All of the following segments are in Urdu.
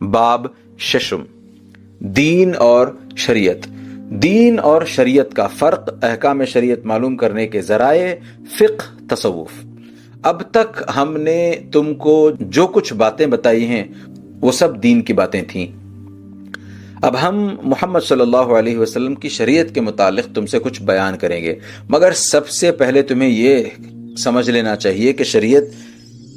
باب ششم۔ دین اور شریعت۔ دین اور شریعت کا فرق احکام شریعت معلوم کرنے کے ذرائع فقہ تصوف۔ اب تک ہم نے تم کو جو کچھ باتیں بتائی ہیں، وہ سب دین کی باتیں تھیں۔ اب ہم محمد صلی اللہ علیہ وسلم کی شریعت کے متعلق تم سے کچھ بیان کریں گے۔ مگر سب سے پہلے تمہیں یہ سمجھ لینا چاہیے کہ شریعت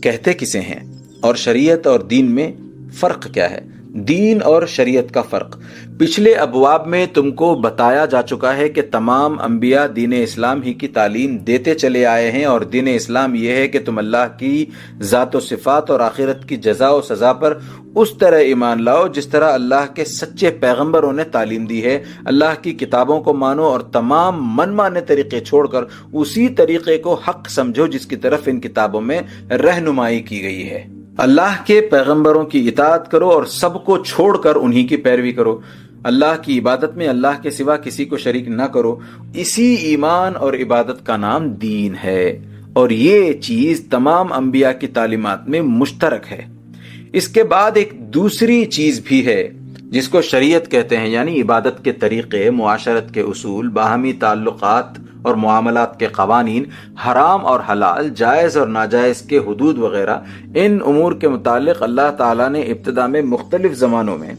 کہتے کسے ہیں اور شریعت اور دین میں فرق کیا ہے؟ دین اور شریعت کا فرق۔ پچھلے ابواب میں تم کو بتایا جا چکا ہے کہ تمام انبیاء دین اسلام ہی کی تعلیم دیتے چلے آئے ہیں اور دین اسلام یہ ہے کہ تم اللہ کی ذات و صفات اور آخرت کی جزا و سزا پر اس طرح ایمان لاؤ جس طرح اللہ کے سچے پیغمبروں نے تعلیم دی ہے۔ اللہ کی کتابوں کو مانو اور تمام من مانے طریقے چھوڑ کر اسی طریقے کو حق سمجھو جس کی طرف ان کتابوں میں رہنمائی کی گئی ہے۔ اللہ کے پیغمبروں کی اطاعت کرو اور سب کو چھوڑ کر انہی کی پیروی کرو۔ اللہ کی عبادت میں اللہ کے سوا کسی کو شریک نہ کرو۔ اسی ایمان اور عبادت کا نام دین ہے۔ اور یہ چیز تمام انبیاء کی تعلیمات میں مشترک ہے۔ اس کے بعد ایک دوسری چیز بھی ہے، جس کو شریعت کہتے ہیں یعنی عبادت کے طریقے، معاشرت کے اصول، باہمی تعلقات اور معاملات کے قوانین حرام اور حلال، جائز اور ناجائز کے حدود وغیرہ، ان امور کے متعلق اللہ تعالیٰ نے ابتدا میں مختلف زمانوں میں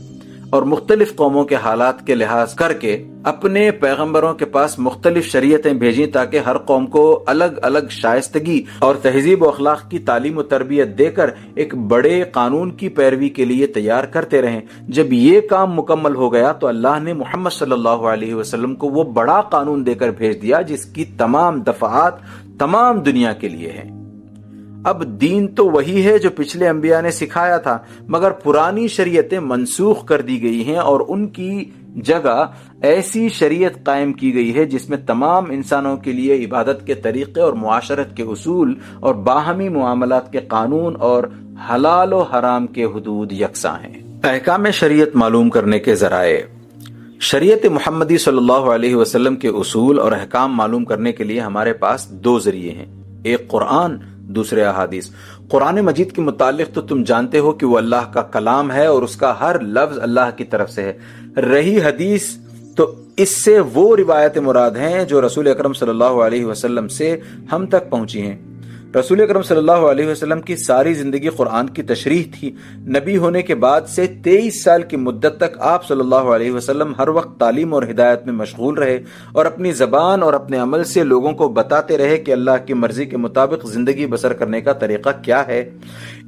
اور مختلف قوموں کے حالات کے لحاظ کر کے اپنے پیغمبروں کے پاس مختلف شریعتیں بھیجیں تاکہ ہر قوم کو الگ الگ شائستگی اور تہذیب و اخلاق کی تعلیم و تربیت دے کر ایک بڑے قانون کی پیروی کے لیے تیار کرتے رہیں۔ جب یہ کام مکمل ہو گیا تو اللہ نے محمد صلی اللہ علیہ وسلم کو وہ بڑا قانون دے کر بھیج دیا جس کی تمام دفعات تمام دنیا کے لیے ہیں۔ اب دین تو وہی ہے جو پچھلے انبیاء نے سکھایا تھا، مگر پرانی شریعتیں منسوخ کر دی گئی ہیں اور ان کی جگہ ایسی شریعت قائم کی گئی ہے جس میں تمام انسانوں کے لیے عبادت کے طریقے اور معاشرت کے اصول اور باہمی معاملات کے قانون اور حلال و حرام کے حدود یکساں ہیں۔ احکام شریعت معلوم کرنے کے ذرائع۔ شریعت محمدی صلی اللہ علیہ وسلم کے اصول اور احکام معلوم کرنے کے لیے ہمارے پاس دو ذریعے ہیں۔ ایک قرآن دوسرے احادیث۔ قرآن مجید کے متعلق تو تم جانتے ہو کہ وہ اللہ کا کلام ہے اور اس کا ہر لفظ اللہ کی طرف سے ہے۔ رہی حدیث تو اس سے وہ روایت مراد ہیں جو رسول اکرم صلی اللہ علیہ وسلم سے ہم تک پہنچی ہیں۔ رسول اکرم صلی اللہ علیہ وسلم کی ساری زندگی قرآن کی تشریح تھی۔ نبی ہونے کے بعد سے تیئیس سال کی مدت تک آپ صلی اللہ علیہ وسلم ہر وقت تعلیم اور ہدایت میں مشغول رہے اور اپنی زبان اور اپنے عمل سے لوگوں کو بتاتے رہے کہ اللہ کی مرضی کے مطابق زندگی بسر کرنے کا طریقہ کیا ہے۔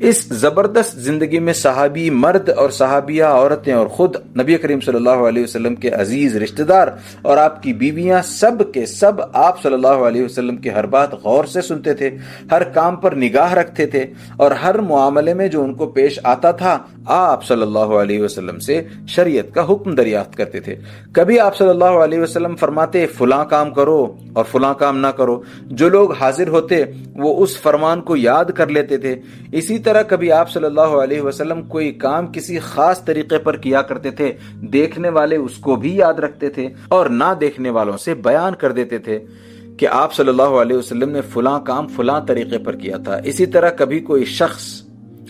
اس زبردست زندگی میں صحابی مرد اور صحابیہ عورتیں اور خود نبی کریم صلی اللہ علیہ وسلم کے عزیز رشتہ دار اور آپ کی بیویاں سب کے سب آپ صلی اللہ علیہ وسلم کی ہر بات غور سے سنتے تھے۔ ہر کام پر نگاہ رکھتے تھے اور ہر معاملے میں جو ان کو پیش آتا تھا، آپ صلی اللہ علیہ وسلم سے شریعت کا حکم دریافت کرتے تھے۔ کبھی آپ صلی اللہ علیہ وسلم فرماتے، فلاں کام کرو اور فلاں کام نہ کرو جو لوگ حاضر ہوتے، وہ اس فرمان کو یاد کر لیتے تھے۔ اسی طرح کبھی آپ صلی اللہ علیہ وسلم کوئی کام کسی خاص طریقے پر کیا کرتے تھے، دیکھنے والے اس کو بھی یاد رکھتے تھے اور نہ دیکھنے والوں سے بیان کر دیتے تھے۔ کہ آپ صلی اللہ علیہ وسلم نے فلاں کام فلاں طریقے پر کیا تھا۔ اسی طرح کبھی کوئی شخص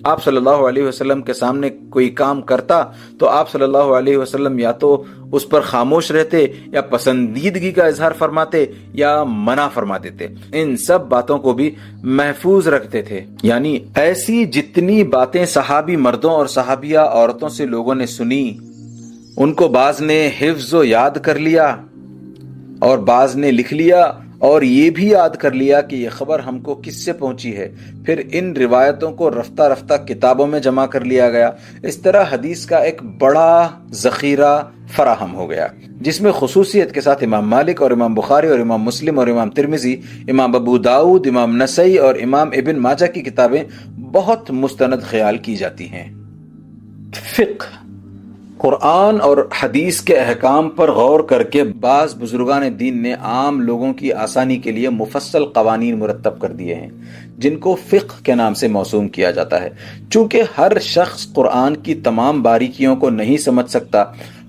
آپ صلی اللہ علیہ وسلم کے سامنے کوئی کام کرتا تو آپ صلی اللہ علیہ وسلم یا تو اس پر خاموش رہتے یا پسندیدگی کا اظہار فرماتے یا منع فرما دیتے۔ ان سب باتوں کو بھی محفوظ رکھتے تھے۔ یعنی ایسی جتنی باتیں صحابی مردوں اور صحابیہ عورتوں سے لوگوں نے سنی، ان کو بعض نے حفظ و یاد کر لیا اور بعض نے لکھ لیا اور یہ بھی یاد کر لیا کہ یہ خبر ہم کو کس سے پہنچی ہے۔ پھر ان روایتوں کو رفتہ رفتہ کتابوں میں جمع کر لیا گیا۔ اس طرح حدیث کا ایک بڑا ذخیرہ فراہم ہو گیا، جس میں خصوصیت کے ساتھ امام مالک اور امام بخاری اور امام مسلم اور امام ترمیزی امام ابو داود امام نسائی اور امام ابن ماجہ کی کتابیں بہت مستند خیال کی جاتی ہیں۔ فقہ قرآن اور حدیث کے احکام پر غور کر کے بعض بزرگان دین نے عام لوگوں کی آسانی کے لیے مفصل قوانین مرتب کر دیے ہیں، جن کو فقہ کے نام سے موسوم کیا جاتا ہے۔ چونکہ ہر شخص قرآن کی تمام باریکیوں کو نہیں سمجھ سکتا،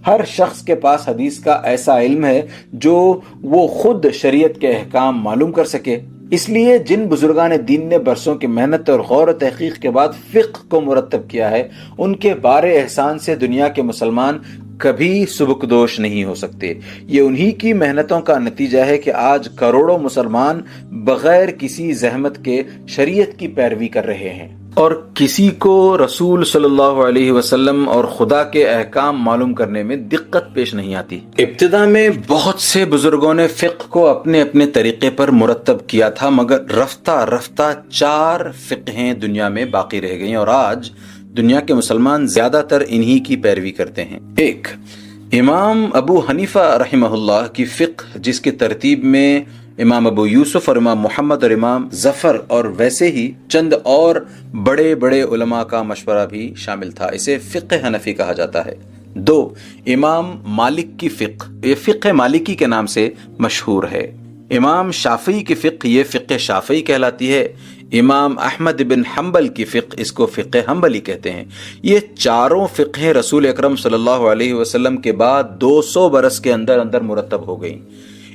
ہر شخص کے پاس حدیث کا ایسا علم ہے جو وہ خود شریعت کے احکام معلوم کر سکے۔ اس لیے جن بزرگان دین نے برسوں کی محنت اور غور و تحقیق کے بعد فقہ کو مرتب کیا ہے، ان کے بار احسان سے دنیا کے مسلمان کبھی سبکدوش نہیں ہو سکتے۔ یہ انہی کی محنتوں کا نتیجہ ہے کہ آج کروڑوں مسلمان بغیر کسی زحمت کے شریعت کی پیروی کر رہے ہیں۔ اور کسی کو رسول صلی اللہ علیہ وسلم اور خدا کے احکام معلوم کرنے میں دقت پیش نہیں آتی۔ ابتدا میں بہت سے بزرگوں نے فقہ کو اپنے اپنے طریقے پر مرتب کیا تھا، مگر رفتہ رفتہ چار فقہیں دنیا میں باقی رہ گئیں اور آج دنیا کے مسلمان زیادہ تر انہی کی پیروی کرتے ہیں۔ ایک، امام ابو حنیفہ رحمہ اللہ کی فقہ، جس کی ترتیب میں امام ابو یوسف اور امام محمد اور امام ظفر اور ویسے ہی چند اور بڑے بڑے علماء کا مشورہ بھی شامل تھا، اسے فقہ حنفی کہا جاتا ہے۔ دو، امام مالک کی فقہ، یہ فقہ مالکی کے نام سے مشہور ہے۔ امام شافعی کی فقہ، یہ فقہ شافعی کہلاتی ہے۔ امام احمد بن حنبل کی فقہ، اس کو فقہ حنبلی کہتے ہیں۔ یہ چاروں فقہ رسول اکرم صلی اللہ علیہ وسلم کے بعد دو سو برس کے اندر اندر مرتب ہو گئیں۔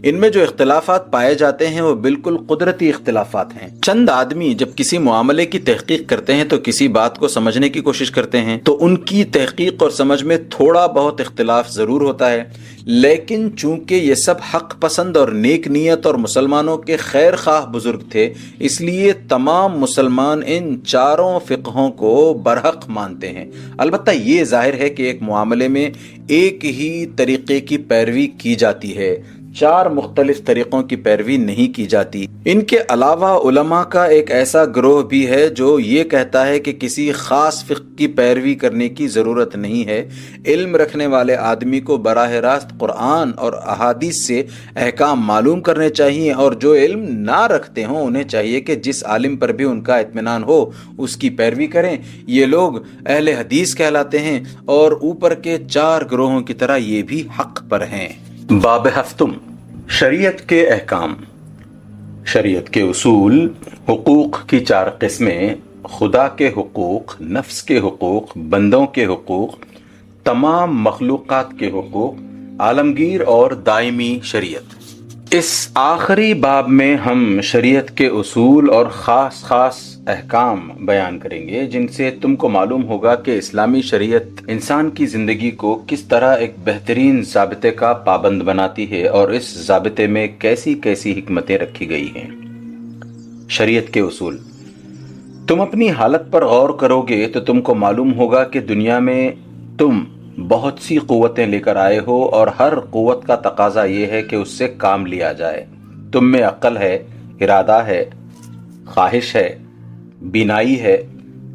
ان میں جو اختلافات پائے جاتے ہیں وہ بالکل قدرتی اختلافات ہیں۔ چند آدمی جب کسی معاملے کی تحقیق کرتے ہیں تو کسی بات کو سمجھنے کی کوشش کرتے ہیں تو ان کی تحقیق اور سمجھ میں تھوڑا بہت اختلاف ضرور ہوتا ہے۔ لیکن چونکہ یہ سب حق پسند اور نیک نیت اور مسلمانوں کے خیر خواہ بزرگ تھے، اس لیے تمام مسلمان ان چاروں فقہوں کو برحق مانتے ہیں۔ البتہ یہ ظاہر ہے کہ ایک معاملے میں ایک ہی طریقے کی پیروی کی جاتی ہے۔ چار مختلف طریقوں کی پیروی نہیں کی جاتی۔ ان کے علاوہ علماء کا ایک ایسا گروہ بھی ہے جو یہ کہتا ہے کہ کسی خاص فقہ کی پیروی کرنے کی ضرورت نہیں ہے۔ علم رکھنے والے آدمی کو براہ راست قرآن اور احادیث سے احکام معلوم کرنے چاہیے اور جو علم نہ رکھتے ہوں انہیں چاہیے کہ جس عالم پر بھی ان کا اطمینان ہو اس کی پیروی کریں۔ یہ لوگ اہل حدیث کہلاتے ہیں اور اوپر کے چار گروہوں کی طرح یہ بھی حق پر ہیں۔ باب ہفتم، شریعت کے احکام۔ شریعت کے اصول، حقوق کی چار قسمیں، خدا کے حقوق، نفس کے حقوق، بندوں کے حقوق، تمام مخلوقات کے حقوق، عالمگیر اور دائمی شریعت۔ اس آخری باب میں ہم شریعت کے اصول اور خاص خاص احکام بیان کریں گے، جن سے تم کو معلوم ہوگا کہ اسلامی شریعت انسان کی زندگی کو کس طرح ایک بہترین ضابطے کا پابند بناتی ہے اور اس ضابطے میں کیسی کیسی حکمتیں رکھی گئی ہیں۔ شریعت کے اصول۔ تم اپنی حالت پر غور کرو گے تو تم کو معلوم ہوگا کہ دنیا میں تم بہت سی قوتیں لے کر آئے ہو اور ہر قوت کا تقاضا یہ ہے کہ اس سے کام لیا جائے۔ تم میں عقل ہے، ارادہ ہے، خواہش ہے بینائی ہے،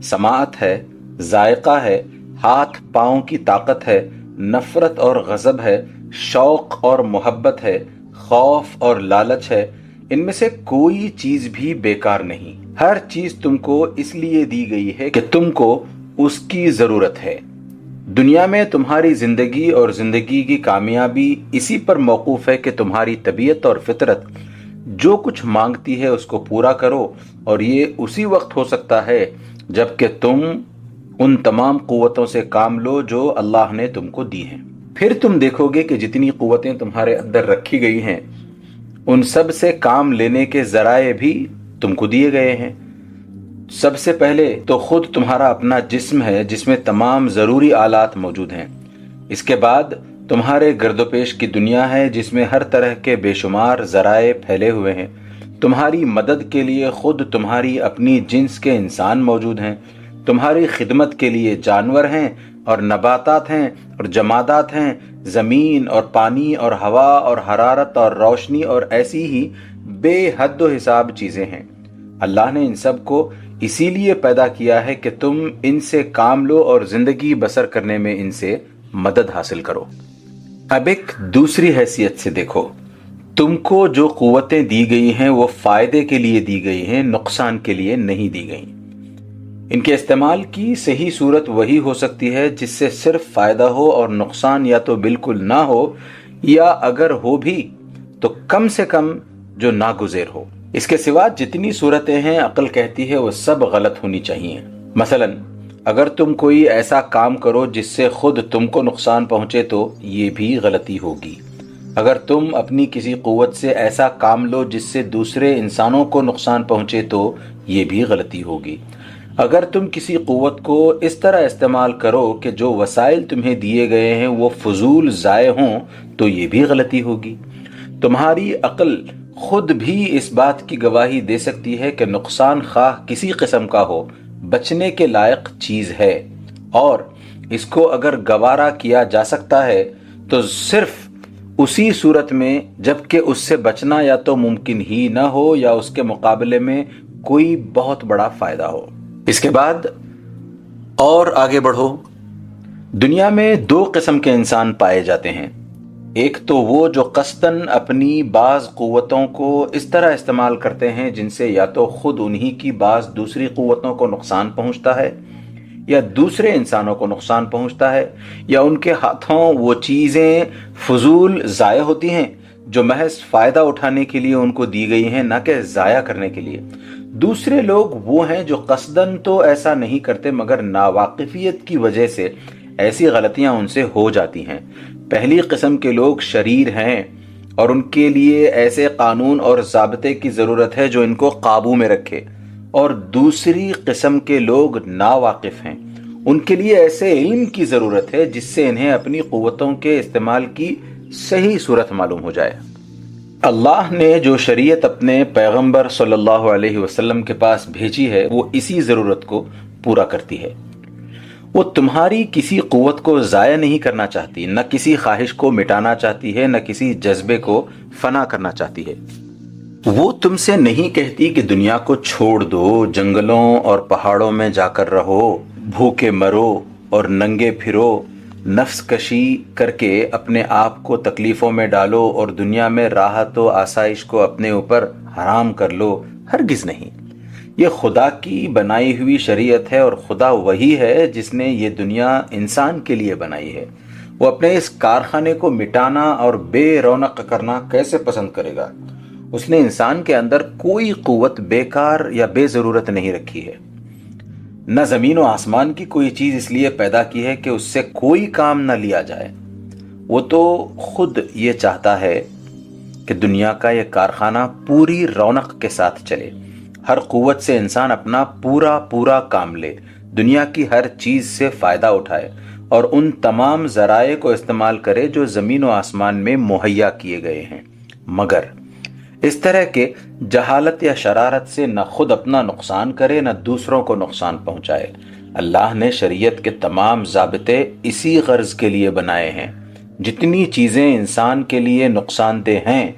سماعت ہے، ذائقہ ہے، ہاتھ پاؤں کی طاقت ہے، نفرت اور غضب ہے، شوق اور محبت ہے، خوف اور لالچ ہے۔ ان میں سے کوئی چیز بھی بیکار نہیں۔ ہر چیز تم کو اس لیے دی گئی ہے کہ تم کو اس کی ضرورت ہے۔ دنیا میں تمہاری زندگی اور زندگی کی کامیابی اسی پر موقوف ہے کہ تمہاری طبیعت اور فطرت جو کچھ مانگتی ہے اس کو پورا کرو۔ اور یہ اسی وقت ہو سکتا ہے جبکہ تم ان تمام قوتوں سے کام لو جو اللہ نے تم کو دی ہیں۔ پھر تم دیکھو گے کہ جتنی قوتیں تمہارے اندر رکھی گئی ہیں، ان سب سے کام لینے کے ذرائع بھی تم کو دیے گئے ہیں۔ سب سے پہلے تو خود تمہارا اپنا جسم ہے، جس میں تمام ضروری آلات موجود ہیں۔ اس کے بعد تمہارے گرد و پیش کی دنیا ہے، جس میں ہر طرح کے بے شمار ذرائع پھیلے ہوئے ہیں۔ تمہاری مدد کے لیے خود تمہاری اپنی جنس کے انسان موجود ہیں، تمہاری خدمت کے لیے جانور ہیں اور نباتات ہیں اور جمادات ہیں، زمین اور پانی اور ہوا اور حرارت اور روشنی اور ایسی ہی بے حد و حساب چیزیں ہیں۔ اللہ نے ان سب کو اسی لیے پیدا کیا ہے کہ تم ان سے کام لو اور زندگی بسر کرنے میں ان سے مدد حاصل کرو۔ اب ایک دوسری حیثیت سے دیکھو۔ تم کو جو قوتیں دی گئی ہیں، وہ فائدے کے لیے دی گئی ہیں، نقصان کے لیے نہیں دی گئی ان کے استعمال کی صحیح صورت وہی ہو سکتی ہے جس سے صرف فائدہ ہو اور نقصان یا تو بالکل نہ ہو، یا اگر ہو بھی، تو کم سے کم جو ناگزیر ہو۔ اس کے سوا جتنی صورتیں ہیں، عقل کہتی ہے وہ سب غلط ہونی چاہیے۔ مثلا، اگر تم کوئی ایسا کام کرو جس سے خود تم کو نقصان پہنچے، تو یہ بھی غلطی ہوگی۔ اگر تم اپنی کسی قوت سے ایسا کام لو جس سے دوسرے انسانوں کو نقصان پہنچے تو یہ بھی غلطی ہوگی۔ اگر تم کسی قوت کو اس طرح استعمال کرو کہ جو وسائل تمہیں دیے گئے ہیں وہ فضول ضائع ہوں تو یہ بھی غلطی ہوگی۔ تمہاری عقل خود بھی اس بات کی گواہی دے سکتی ہے کہ نقصان خواہ کسی قسم کا ہو، بچنے کے لائق چیز ہے۔ اور اس کو اگر گوارا کیا جا سکتا ہے تو صرف اسی صورت میں جبکہ اس سے بچنا یا تو ممکن ہی نہ ہو یا اس کے مقابلے میں کوئی بہت بڑا فائدہ ہو۔ اس کے بعد اور آگے بڑھو۔ دنیا میں دو قسم کے انسان پائے جاتے ہیں۔ ایک تو وہ جو قصدن اپنی بعض قوتوں کو اس طرح استعمال کرتے ہیں جن سے یا تو خود انہی کی بعض دوسری قوتوں کو نقصان پہنچتا ہے۔ یا دوسرے انسانوں کو نقصان پہنچتا ہے، یا ان کے ہاتھوں وہ چیزیں فضول ضائع ہوتی ہیں جو محض فائدہ اٹھانے کے لیے ان کو دی گئی ہیں، نہ کہ ضائع کرنے کے لیے۔ دوسرے لوگ وہ ہیں جو قصدن تو ایسا نہیں کرتے، مگر ناواقفیت کی وجہ سے ایسی غلطیاں ان سے ہو جاتی ہیں۔ پہلی قسم کے لوگ شریر ہیں اور ان کے لیے ایسے قانون اور ضابطے کی ضرورت ہے جو ان کو قابو میں رکھے۔ اور دوسری قسم کے لوگ نا واقف ہیں۔ ان کے لیے ایسے علم کی ضرورت ہے جس سے انہیں اپنی قوتوں کے استعمال کی صحیح صورت معلوم ہو جائے۔ اللہ نے جو شریعت اپنے پیغمبر صلی اللہ علیہ وسلم کے پاس بھیجی ہے، وہ اسی ضرورت کو پورا کرتی ہے۔ وہ تمہاری کسی قوت کو ضائع نہیں کرنا چاہتی، نہ کسی خواہش کو مٹانا چاہتی ہے، نہ کسی جذبے کو فنا کرنا چاہتی ہے۔ وہ تم سے نہیں کہتی کہ دنیا کو چھوڑ دو، جنگلوں اور پہاڑوں میں جا کر رہو، بھوکے مرو اور ننگے پھرو، نفس کشی کر کے اپنے آپ کو تکلیفوں میں ڈالو اور دنیا میں راحت و آسائش کو اپنے اوپر حرام کر لو، ہرگز نہیں۔ یہ خدا کی بنائی ہوئی شریعت ہے اور خدا وہی ہے جس نے یہ دنیا انسان کے لیے بنائی ہے۔ وہ اپنے اس کارخانے کو مٹانا اور بے رونق کرنا کیسے پسند کرے گا؟ اس نے انسان کے اندر کوئی قوت، بیکار یا بے ضرورت نہیں رکھی ہے۔ نہ زمین و آسمان کی کوئی چیز اس لیے پیدا کی ہے کہ اس سے کوئی کام نہ لیا جائے۔ وہ تو خود یہ چاہتا ہے کہ دنیا کا یہ کارخانہ پوری رونق کے ساتھ چلے۔ ہر قوت سے انسان اپنا پورا پورا کام لے۔ دنیا کی ہر چیز سے فائدہ اٹھائے اور ان تمام ذرائع کو استعمال کرے جو زمین و آسمان میں مہیا کیے گئے ہیں۔ مگر اس طرح کے جہالت یا شرارت سے نہ خود اپنا نقصان کرے، نہ دوسروں کو نقصان پہنچائے۔ اللہ نے شریعت کے تمام ضابطے اسی غرض کے لیے بنائے ہیں۔ جتنی چیزیں انسان کے لیے نقصان دہ ہیں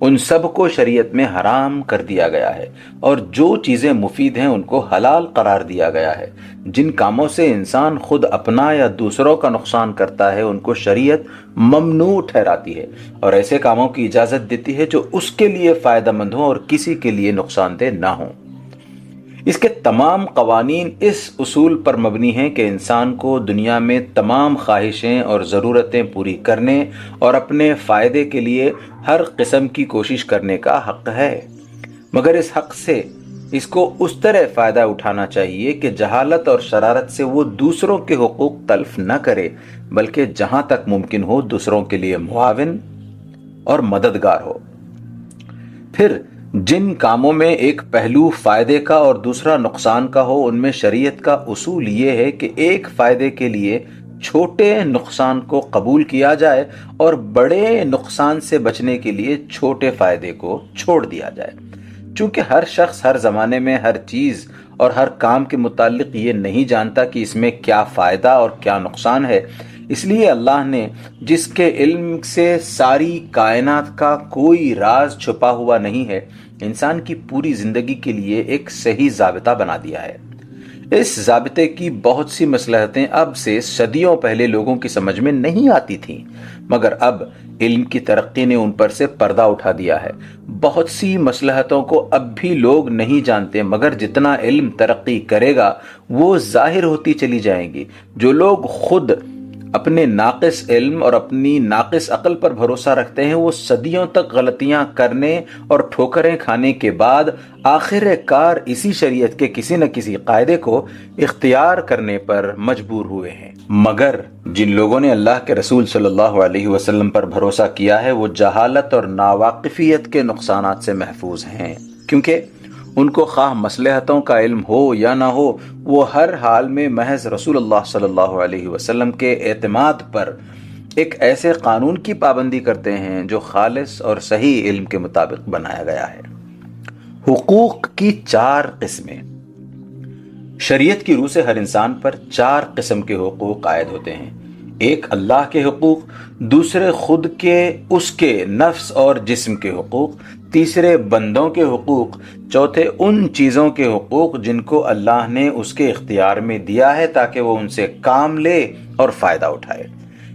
ان سب کو شریعت میں حرام کر دیا گیا ہے اور جو چیزیں مفید ہیں ان کو حلال قرار دیا گیا ہے۔ جن کاموں سے انسان خود اپنا یا دوسروں کا نقصان کرتا ہے، ان کو شریعت ممنوع ٹھہراتی ہے اور ایسے کاموں کی اجازت دیتی ہے جو اس کے لیے فائدہ مند ہوں اور کسی کے لیے نقصان دہ نہ ہوں۔ اس کے تمام قوانین اس اصول پر مبنی ہیں کہ انسان کو دنیا میں تمام خواہشیں اور ضرورتیں پوری کرنے اور اپنے فائدے کے لیے ہر قسم کی کوشش کرنے کا حق ہے۔ مگر اس حق سے اس کو اس طرح فائدہ اٹھانا چاہیے کہ جہالت اور شرارت سے وہ دوسروں کے حقوق تلف نہ کرے، بلکہ جہاں تک ممکن ہو دوسروں کے لیے معاون اور مددگار ہو۔ پھر جن کاموں میں ایک پہلو فائدے کا اور دوسرا نقصان کا ہو، ان میں شریعت کا اصول یہ ہے کہ ایک فائدے کے لیے چھوٹے نقصان کو قبول کیا جائے اور بڑے نقصان سے بچنے کے لیے چھوٹے فائدے کو چھوڑ دیا جائے۔ چونکہ ہر شخص ہر زمانے میں ہر چیز اور ہر کام کے متعلق یہ نہیں جانتا کہ اس میں کیا فائدہ اور کیا نقصان ہے۔ اس لیے اللہ نے جس کے علم سے ساری کائنات کا کوئی راز چھپا ہوا نہیں ہے انسان کی پوری زندگی کے لیے ایک صحیح ضابطہ بنا دیا ہے۔ اس ضابطے کی بہت سی مسلحتیں اب سے صدیوں پہلے لوگوں کی سمجھ میں نہیں آتی تھیں، مگر اب علم کی ترقی نے ان پر سے پردہ اٹھا دیا ہے۔ بہت سی مسلحتوں کو اب بھی لوگ نہیں جانتے، مگر جتنا علم ترقی کرے گا، وہ ظاہر ہوتی چلی جائیں گی۔ جو لوگ خود اپنے ناقص علم اور اپنی ناقص عقل پر بھروسہ رکھتے ہیں، وہ صدیوں تک غلطیاں کرنے اور ٹھوکریں کھانے کے بعد آخر کار اسی شریعت کے کسی نہ کسی قاعدے کو اختیار کرنے پر مجبور ہوئے ہیں۔ مگر جن لوگوں نے اللہ کے رسول صلی اللہ علیہ وسلم پر بھروسہ کیا ہے، وہ جہالت اور ناواقفیت کے نقصانات سے محفوظ ہیں۔ کیونکہ ان کو خواہ مسلحتوں کا علم ہو یا نہ ہو، وہ ہر حال میں محض رسول اللہ صلی اللہ علیہ وسلم کے اعتماد پر ایک ایسے قانون کی پابندی کرتے ہیں جو خالص اور صحیح علم کے مطابق بنایا گیا ہے۔ حقوق کی چار قسمیں۔ شریعت کی روح سے ہر انسان پر چار قسم کے حقوق عائد ہوتے ہیں۔ ایک اللہ کے حقوق، دوسرے خود کے، اس کے نفس اور جسم کے حقوق تیسرے بندوں کے حقوق، چوتھے ان چیزوں کے حقوق جن کو اللہ نے اس کے اختیار میں دیا ہے تاکہ وہ ان سے کام لے اور فائدہ اٹھائے۔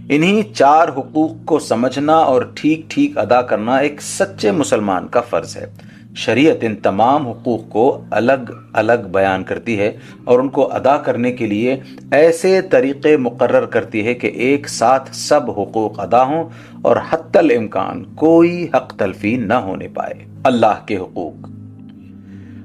انہی چار حقوق کو سمجھنا اور ٹھیک ٹھیک ادا کرنا ایک سچے مسلمان کا فرض ہے۔ شریعت ان تمام حقوق کو الگ الگ بیان کرتی ہے اور ان کو ادا کرنے کے لیے ایسے طریقے مقرر کرتی ہے کہ ایک ساتھ سب حقوق ادا ہوں اور حت الامکان کوئی حق تلفی نہ ہونے پائے۔ اللہ کے حقوق۔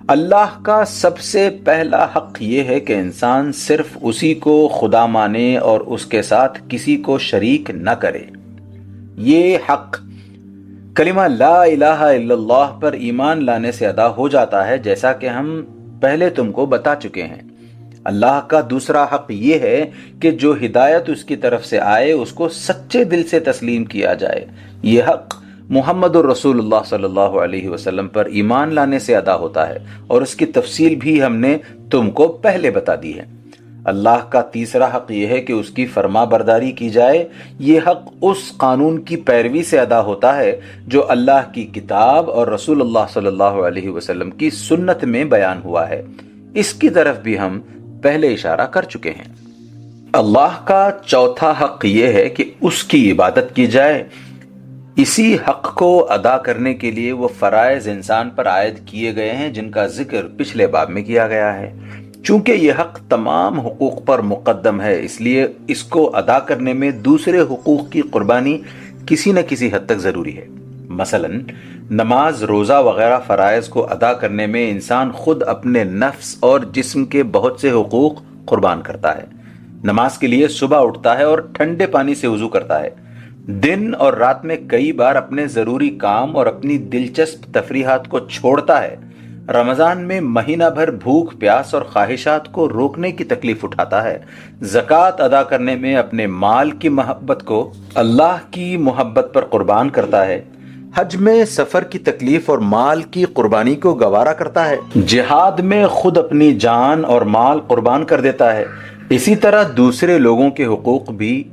اللہ کا سب سے پہلا حق یہ ہے کہ انسان صرف اسی کو خدا مانے اور اس کے ساتھ کسی کو شریک نہ کرے۔ یہ حق کلمہ لا الہ الا اللہ پر ایمان لانے سے ادا ہو جاتا ہے، جیسا کہ ہم پہلے تم کو بتا چکے ہیں۔ اللہ کا دوسرا حق یہ ہے کہ جو ہدایت اس کی طرف سے آئے، اس کو سچے دل سے تسلیم کیا جائے۔ یہ حق محمد الرسول اللہ صلی اللہ علیہ وسلم پر ایمان لانے سے ادا ہوتا ہے، اور اس کی تفصیل بھی ہم نے تم کو پہلے بتا دی ہے۔ اللہ کا تیسرا حق یہ ہے کہ اس کی فرما برداری کی جائے۔ یہ حق اس قانون کی پیروی سے ادا ہوتا ہے جو اللہ کی کتاب اور رسول اللہ صلی اللہ علیہ وسلم کی سنت میں بیان ہوا ہے۔ اس کی طرف بھی ہم پہلے اشارہ کر چکے ہیں۔ اللہ کا چوتھا حق یہ ہے کہ اس کی عبادت کی جائے۔ اسی حق کو ادا کرنے کے لیے وہ فرائض انسان پر عائد کیے گئے ہیں جن کا ذکر پچھلے باب میں کیا گیا ہے۔ چونکہ یہ حق تمام حقوق پر مقدم ہے، اس لیے اس کو ادا کرنے میں دوسرے حقوق کی قربانی کسی نہ کسی حد تک ضروری ہے۔ مثلا، نماز، روزہ وغیرہ فرائض کو ادا کرنے میں انسان خود اپنے نفس اور جسم کے بہت سے حقوق قربان کرتا ہے۔ نماز کے لیے صبح اٹھتا ہے اور ٹھنڈے پانی سے وضو کرتا ہے۔ دن اور رات میں کئی بار اپنے ضروری کام اور اپنی دلچسپ تفریحات کو چھوڑتا ہے۔ رمضان میں مہینہ بھر بھوک، پیاس اور خواہشات کو روکنے کی تکلیف اٹھاتا ہے۔ زکوٰۃ ادا کرنے میں اپنے مال کی محبت کو اللہ کی محبت پر قربان کرتا ہے۔ حج میں سفر کی تکلیف اور مال کی قربانی کو گوارا کرتا ہے۔ جہاد میں خود اپنی جان اور مال قربان کر دیتا ہے۔ اسی طرح دوسرے لوگوں کے حقوق بھی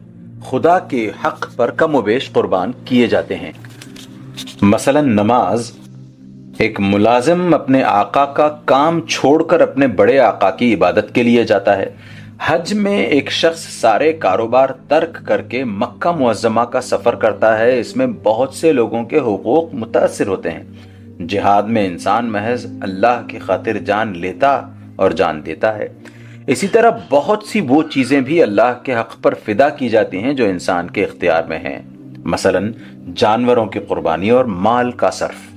خدا کے حق پر کم و بیش قربان کیے جاتے ہیں۔ مثلا نماز ایک ملازم اپنے آقا کا کام چھوڑ کر اپنے بڑے آقا کی عبادت کے لیے جاتا ہے۔ حج میں ایک شخص سارے کاروبار ترک کر کے مکہ معظمہ کا سفر کرتا ہے۔ اس میں بہت سے لوگوں کے حقوق متاثر ہوتے ہیں۔ جہاد میں انسان محض اللہ کی خاطر جان لیتا اور جان دیتا ہے۔ اسی طرح بہت سی وہ چیزیں بھی اللہ کے حق پر فدا کی جاتی ہیں جو انسان کے اختیار میں ہیں۔ مثلا جانوروں کی قربانی اور مال کا صرف۔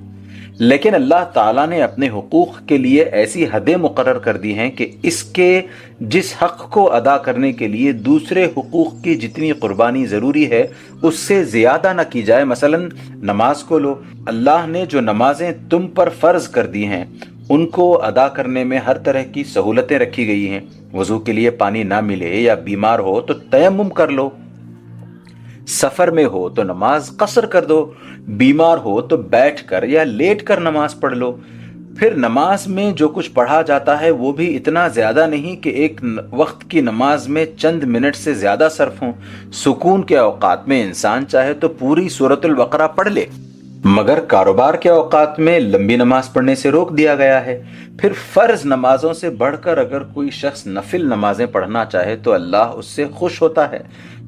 لیکن اللہ تعالیٰ نے اپنے حقوق کے لیے ایسی حدیں مقرر کر دی ہیں کہ اس کے جس حق کو ادا کرنے کے لیے دوسرے حقوق کی جتنی قربانی ضروری ہے، اس سے زیادہ نہ کی جائے۔ مثلا نماز کو لو۔ اللہ نے جو نمازیں تم پر فرض کر دی ہیں، ان کو ادا کرنے میں ہر طرح کی سہولتیں رکھی گئی ہیں۔ وضو کے لیے پانی نہ ملے یا بیمار ہو تو تیمم کر لو۔ سفر میں ہو تو نماز قصر کر دو، بیمار ہو تو بیٹھ کر یا لیٹ کر نماز پڑھ لو۔ پھر نماز میں جو کچھ پڑھا جاتا ہے وہ بھی اتنا زیادہ نہیں کہ ایک وقت کی نماز میں چند منٹ سے زیادہ صرف ہوں۔ سکون کے اوقات میں انسان چاہے تو پوری صورت البقرہ پڑھ لے۔ مگر کاروبار کے اوقات میں لمبی نماز پڑھنے سے روک دیا گیا ہے۔ پھر فرض نمازوں سے بڑھ کر اگر کوئی شخص نفل نمازیں پڑھنا چاہے تو اللہ اس سے خوش ہوتا ہے۔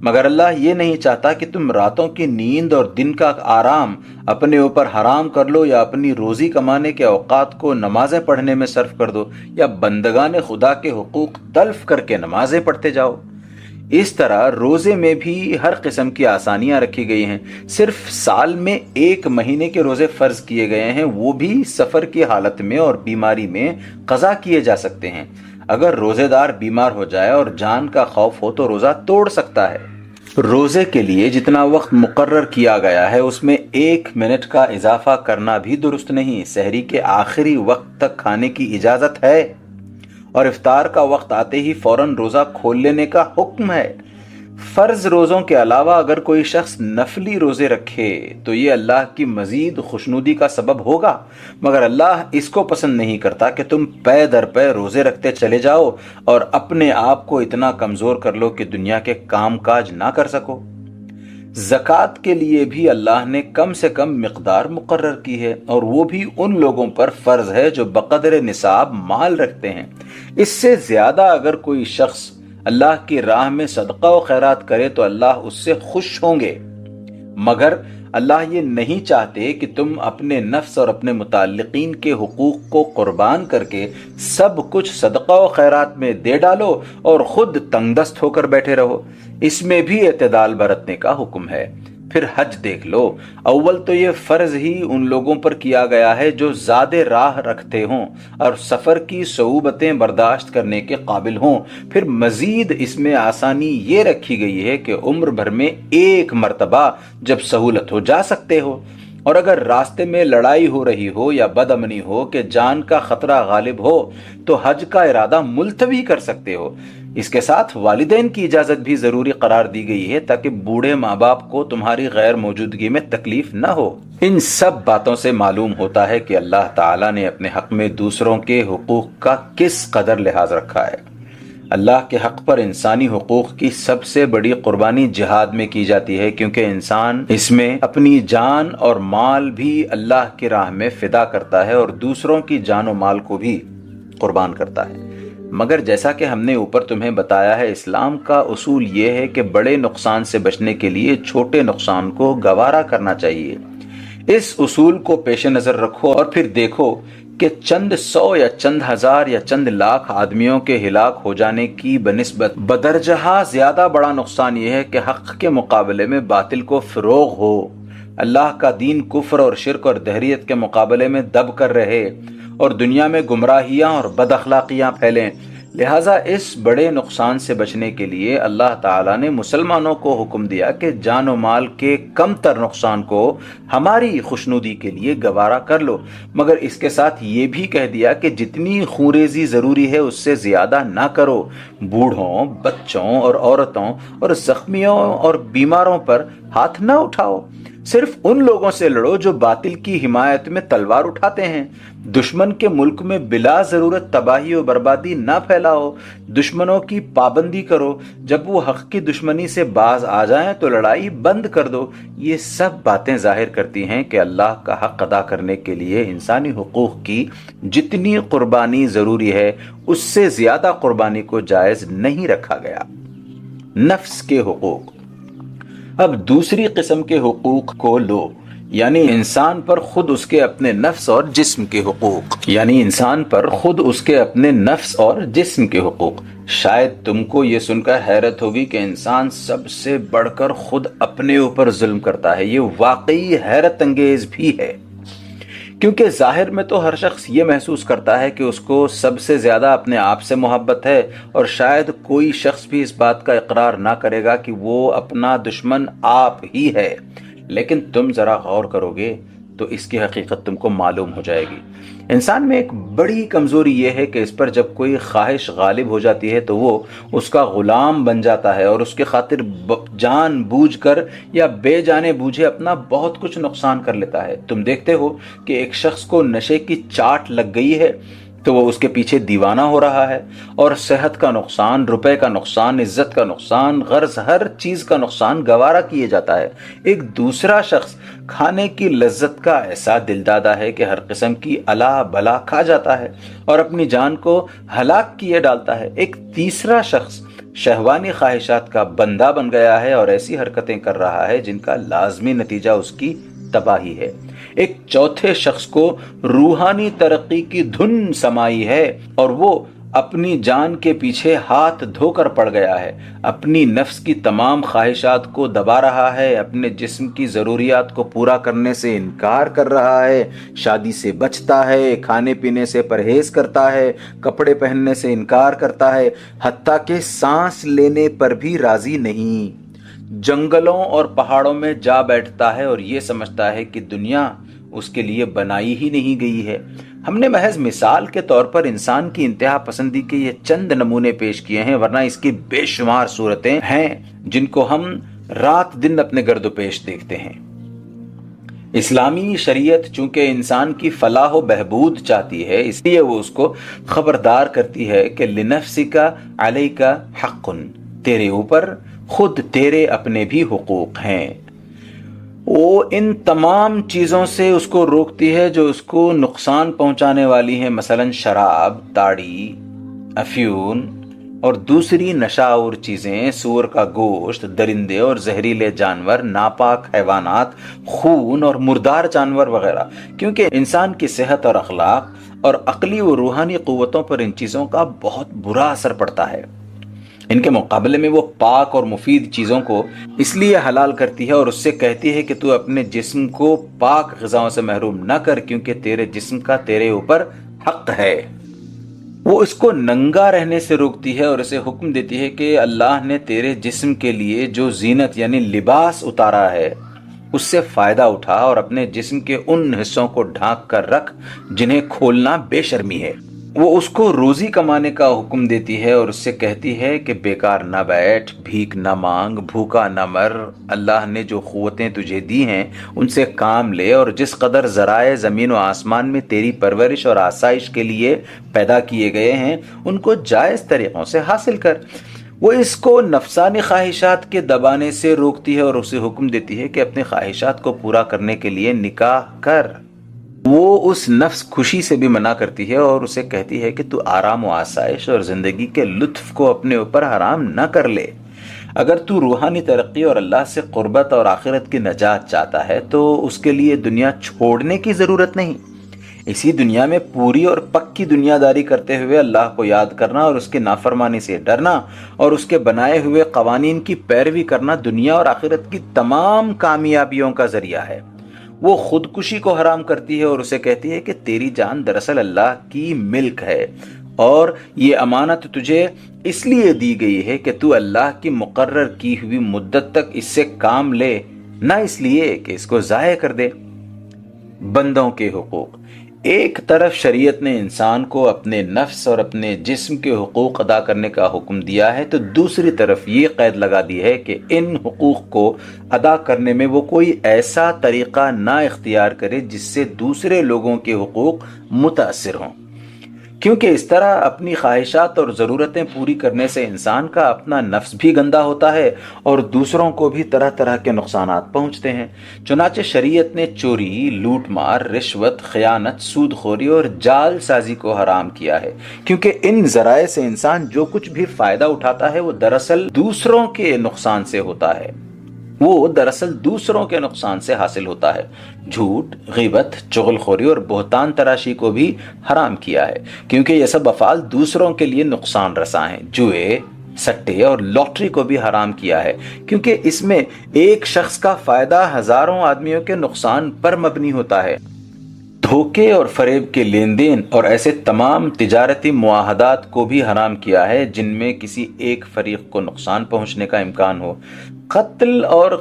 مگر اللہ یہ نہیں چاہتا کہ تم راتوں کی نیند اور دن کا آرام اپنے اوپر حرام کر لو یا اپنی روزی کمانے کے اوقات کو نمازیں پڑھنے میں صرف کر دو یا بندگان خدا کے حقوق تلف کر کے نمازیں پڑھتے جاؤ۔ اس طرح روزے میں بھی ہر قسم کی آسانیاں رکھی گئی ہیں۔ صرف سال میں ایک مہینے کے روزے فرض کیے گئے ہیں۔ وہ بھی سفر کی حالت میں اور بیماری میں قضا کیے جا سکتے ہیں۔ اگر روزے دار بیمار ہو جائے اور جان کا خوف ہو تو روزہ توڑ سکتا ہے۔ روزے کے لیے جتنا وقت مقرر کیا گیا ہے، اس میں ایک منٹ کا اضافہ کرنا بھی درست نہیں۔ سحری کے آخری وقت تک کھانے کی اجازت ہے اور افطار کا وقت آتے ہی فوراً روزہ کھول لینے کا حکم ہے۔ فرض روزوں کے علاوہ اگر کوئی شخص نفلی روزے رکھے تو یہ اللہ کی مزید خوشنودی کا سبب ہوگا۔ مگر اللہ اس کو پسند نہیں کرتا کہ تم پے در پے روزے رکھتے چلے جاؤ اور اپنے آپ کو اتنا کمزور کر لو کہ دنیا کے کام کاج نہ کر سکو۔ زکوٰۃ کے لیے بھی اللہ نے کم سے کم مقدار مقرر کی ہے اور وہ بھی ان لوگوں پر فرض ہے جو بقدر نصاب مال رکھتے ہیں۔ اس سے زیادہ اگر کوئی شخص اللہ کی راہ میں صدقہ و خیرات کرے تو اللہ اس سے خوش ہوں گے۔ مگر اللہ یہ نہیں چاہتے کہ تم اپنے نفس اور اپنے متعلقین کے حقوق کو قربان کر کے سب کچھ صدقہ و خیرات میں دے ڈالو اور خود تنگ دست ہو کر بیٹھے رہو۔ اس میں بھی اعتدال برتنے کا حکم ہے۔ پھر حج دیکھ لو۔ اول تو یہ فرض ہی ان لوگوں پر کیا گیا ہے جو زیادہ راہ رکھتے ہوں اور سفر کی صعوبتیں برداشت کرنے کے قابل ہوں۔ پھر مزید اس میں آسانی یہ رکھی گئی ہے کہ عمر بھر میں ایک مرتبہ جب سہولت ہو جا سکتے ہو۔ اور اگر راستے میں لڑائی ہو رہی ہو یا بد امنی ہو کہ جان کا خطرہ غالب ہو تو حج کا ارادہ ملتوی کر سکتے ہو۔ اس کے ساتھ والدین کی اجازت بھی ضروری قرار دی گئی ہے تاکہ بوڑھے ماں باپ کو تمہاری غیر موجودگی میں تکلیف نہ ہو۔ ان سب باتوں سے معلوم ہوتا ہے کہ اللہ تعالیٰ نے اپنے حق میں دوسروں کے حقوق کا کس قدر لحاظ رکھا ہے۔ اللہ کے حق پر انسانی حقوق کی سب سے بڑی قربانی جہاد میں کی جاتی ہے، کیونکہ انسان اس میں اپنی جان اور مال بھی اللہ کی راہ میں فدا کرتا ہے اور دوسروں کی جان و مال کو بھی قربان کرتا ہے۔ مگر جیسا کہ ہم نے اوپر تمہیں بتایا ہے، اسلام کا اصول یہ ہے کہ بڑے نقصان سے بچنے کے لیے چھوٹے نقصان کو گوارا کرنا چاہیے۔ اس اصول کو پیش نظر رکھو اور پھر دیکھو کہ چند سو یا چند ہزار یا چند لاکھ آدمیوں کے ہلاک ہو جانے کی بنسبت بدرجہ زیادہ بڑا نقصان یہ ہے کہ حق کے مقابلے میں باطل کو فروغ ہو۔ اللہ کا دین کفر اور شرک اور دہریت کے مقابلے میں دب کر رہے۔ اور دنیا میں گمراہیاں اور بد اخلاقیاں پھیلیں۔ لہٰذا اس بڑے نقصان سے بچنے کے لیے اللہ تعالیٰ نے مسلمانوں کو حکم دیا کہ جان و مال کے کم تر نقصان کو ہماری خوشنودی کے لیے گوارا کر لو۔ مگر اس کے ساتھ یہ بھی کہہ دیا کہ جتنی خوریزی ضروری ہے اس سے زیادہ نہ کرو۔ بوڑھوں، بچوں اور عورتوں اور زخمیوں اور بیماروں پر ہاتھ نہ اٹھاؤ۔ صرف ان لوگوں سے لڑو جو باطل کی حمایت میں تلوار اٹھاتے ہیں۔ دشمن کے ملک میں بلا ضرورت تباہی و بربادی نہ پھیلاؤ۔ دشمنوں کی پابندی کرو۔ جب وہ حق کی دشمنی سے باز آ جائیں تو لڑائی بند کر دو۔ یہ سب باتیں ظاہر کرتی ہیں کہ اللہ کا حق ادا کرنے کے لیے انسانی حقوق کی جتنی قربانی ضروری ہے، اس سے زیادہ قربانی کو جائز نہیں رکھا گیا۔ نفس کے حقوق۔ اب دوسری قسم کے حقوق کو لو یعنی انسان پر خود اس کے اپنے نفس اور جسم کے حقوق۔ یعنی انسان پر خود اس کے اپنے نفس اور جسم کے حقوق۔ شاید تم کو یہ سن کر حیرت ہوگی کہ انسان سب سے بڑھ کر خود اپنے اوپر ظلم کرتا ہے۔ یہ واقعی حیرت انگیز بھی ہے۔ کیونکہ ظاہر میں تو ہر شخص یہ محسوس کرتا ہے کہ اس کو سب سے زیادہ اپنے آپ سے محبت ہے اور شاید کوئی شخص بھی اس بات کا اقرار نہ کرے گا کہ وہ اپنا دشمن آپ ہی ہے۔ لیکن تم ذرا غور کرو گے تو اس کی حقیقت تم کو معلوم ہو جائے گی۔ انسان میں ایک بڑی کمزوری یہ ہے کہ اس پر جب کوئی خواہش غالب ہو جاتی ہے تو وہ اس کا غلام بن جاتا ہے اور اس کے خاطر جان بوجھ کر یا بے جانے بوجھے اپنا بہت کچھ نقصان کر لیتا ہے۔ تم دیکھتے ہو کہ ایک شخص کو نشے کی چاٹ لگ گئی ہے۔ تو وہ اس کے پیچھے دیوانہ ہو رہا ہے اور صحت کا نقصان، روپے کا نقصان، عزت کا نقصان، غرض ہر چیز کا نقصان گوارا کیے جاتا ہے۔ ایک دوسرا شخص کھانے کی لذت کا ایسا دل دادا ہے کہ ہر قسم کی اللہ بلا کھا جاتا ہے اور اپنی جان کو ہلاک کیے ڈالتا ہے۔ ایک تیسرا شخص شہوانی خواہشات کا بندہ بن گیا ہے اور ایسی حرکتیں کر رہا ہے جن کا لازمی نتیجہ اس کی تباہی ہے۔ ایک چوتھے شخص کو روحانی ترقی کی دھن سمائی ہے اور وہ اپنی جان کے پیچھے ہاتھ دھو کر پڑ گیا ہے۔ اپنی نفس کی تمام خواہشات کو دبا رہا ہے، اپنے جسم کی ضروریات کو پورا کرنے سے انکار کر رہا ہے۔ شادی سے بچتا ہے، کھانے پینے سے پرہیز کرتا ہے، کپڑے پہننے سے انکار کرتا ہے، حتیٰ کہ سانس لینے پر بھی راضی نہیں۔ جنگلوں اور پہاڑوں میں جا بیٹھتا ہے اور یہ سمجھتا ہے کہ دنیا اس کے لیے بنائی ہی نہیں گئی ہے۔ ہم نے محض مثال کے طور پر انسان کی انتہا پسندی کے یہ چند نمونے پیش کیے ہیں، ورنہ اس کی بے شمار صورتیں ہیں جن کو ہم رات دن اپنے گرد و پیش دیکھتے ہیں۔ اسلامی شریعت چونکہ انسان کی فلاح و بہبود چاہتی ہے، اس لیے وہ اس کو خبردار کرتی ہے کہ لنفسی کا علیہ کا حق تیرے اوپر خود تیرے اپنے بھی حقوق ہیں۔ وہ ان تمام چیزوں سے اس کو روکتی ہے جو اس کو نقصان پہنچانے والی ہیں، مثلا شراب تاڑی افیون اور دوسری نشاور چیزیں، سور کا گوشت، درندے اور زہریلے جانور، ناپاک حیوانات، خون اور مردار جانور وغیرہ۔ کیونکہ انسان کی صحت اور اخلاق اور عقلی و روحانی قوتوں پر ان چیزوں کا بہت برا اثر پڑتا ہے۔ ان کے مقابلے میں وہ پاک اور مفید چیزوں کو اس لیے حلال کرتی ہے اور اس سے کہتی ہے کہ تو اپنے جسم کو پاک غذاؤں سے محروم نہ کر کیونکہ تیرے جسم کا تیرے اوپر حق ہے۔ وہ اس کو ننگا رہنے سے روکتی ہے اور اسے حکم دیتی ہے کہ اللہ نے تیرے جسم کے لیے جو زینت یعنی لباس اتارا ہے، اس سے فائدہ اٹھا اور اپنے جسم کے ان حصوں کو ڈھانک کر رکھ جنہیں کھولنا بے شرمی ہے۔ وہ اس کو روزی کمانے کا حکم دیتی ہے اور اس سے کہتی ہے کہ بیکار نہ بیٹھ، بھیک نہ مانگ، بھوکا نہ مر۔ اللہ نے جو قوتیں تجھے دی ہیں، ان سے کام لے اور جس قدر ذرائع زمین و آسمان میں تیری پرورش اور آسائش کے لیے پیدا کیے گئے ہیں، ان کو جائز طریقوں سے حاصل کر۔ وہ اس کو نفسانی خواہشات کے دبانے سے روکتی ہے اور اسے حکم دیتی ہے کہ اپنی خواہشات کو پورا کرنے کے لیے نکاح کر۔ وہ اس نفس خوشی سے بھی منع کرتی ہے اور اسے کہتی ہے کہ تو آرام و آسائش اور زندگی کے لطف کو اپنے اوپر حرام نہ کر لے۔ اگر تو روحانی ترقی اور اللہ سے قربت اور آخرت کی نجات چاہتا ہے تو اس کے لیے دنیا چھوڑنے کی ضرورت نہیں۔ اسی دنیا میں پوری اور پکی دنیا داری کرتے ہوئے اللہ کو یاد کرنا اور اس کے نافرمانی سے ڈرنا اور اس کے بنائے ہوئے قوانین کی پیروی کرنا دنیا اور آخرت کی تمام کامیابیوں کا ذریعہ ہے۔ وہ خودکشی کو حرام کرتی ہے اور اسے کہتی ہے کہ تیری جان دراصل اللہ کی ملک ہے اور یہ امانت تجھے اس لیے دی گئی ہے کہ تو اللہ کی مقرر کی ہوئی مدت تک اس سے کام لے، نہ اس لیے کہ اس کو ضائع کر دے۔ بندوں کے حقوق۔ ایک طرف شریعت نے انسان کو اپنے نفس اور اپنے جسم کے حقوق ادا کرنے کا حکم دیا ہے تو دوسری طرف یہ قید لگا دی ہے کہ ان حقوق کو ادا کرنے میں وہ کوئی ایسا طریقہ نہ اختیار کرے جس سے دوسرے لوگوں کے حقوق متاثر ہوں۔ کیونکہ اس طرح اپنی خواہشات اور ضرورتیں پوری کرنے سے انسان کا اپنا نفس بھی گندا ہوتا ہے اور دوسروں کو بھی طرح طرح کے نقصانات پہنچتے ہیں۔ چنانچہ شریعت نے چوری، لوٹ مار، رشوت، خیانت، سود خوری اور جال سازی کو حرام کیا ہے۔ کیونکہ ان ذرائع سے انسان جو کچھ بھی فائدہ اٹھاتا ہے وہ دراصل دوسروں کے نقصان سے ہوتا ہے۔ وہ دراصل دوسروں کے نقصان سے حاصل ہوتا ہے۔ جھوٹ، غیبت چغل خوری اور بہتان تراشی کو بھی حرام کیا ہے، کیونکہ یہ سب افعال دوسروں کے لیے نقصان رساں ہیں۔ جوئے، سٹے اور لاٹری کو بھی حرام کیا ہے، کیونکہ اس میں ایک شخص کا فائدہ ہزاروں آدمیوں کے نقصان پر مبنی ہوتا ہے۔ دھوکے اور فریب کے لین دین اور ایسے تمام تجارتی معاہدات کو بھی حرام کیا ہے، جن میں کسی ایک فریق کو نقصان پہنچنے کا امکان ہو۔ قتل اور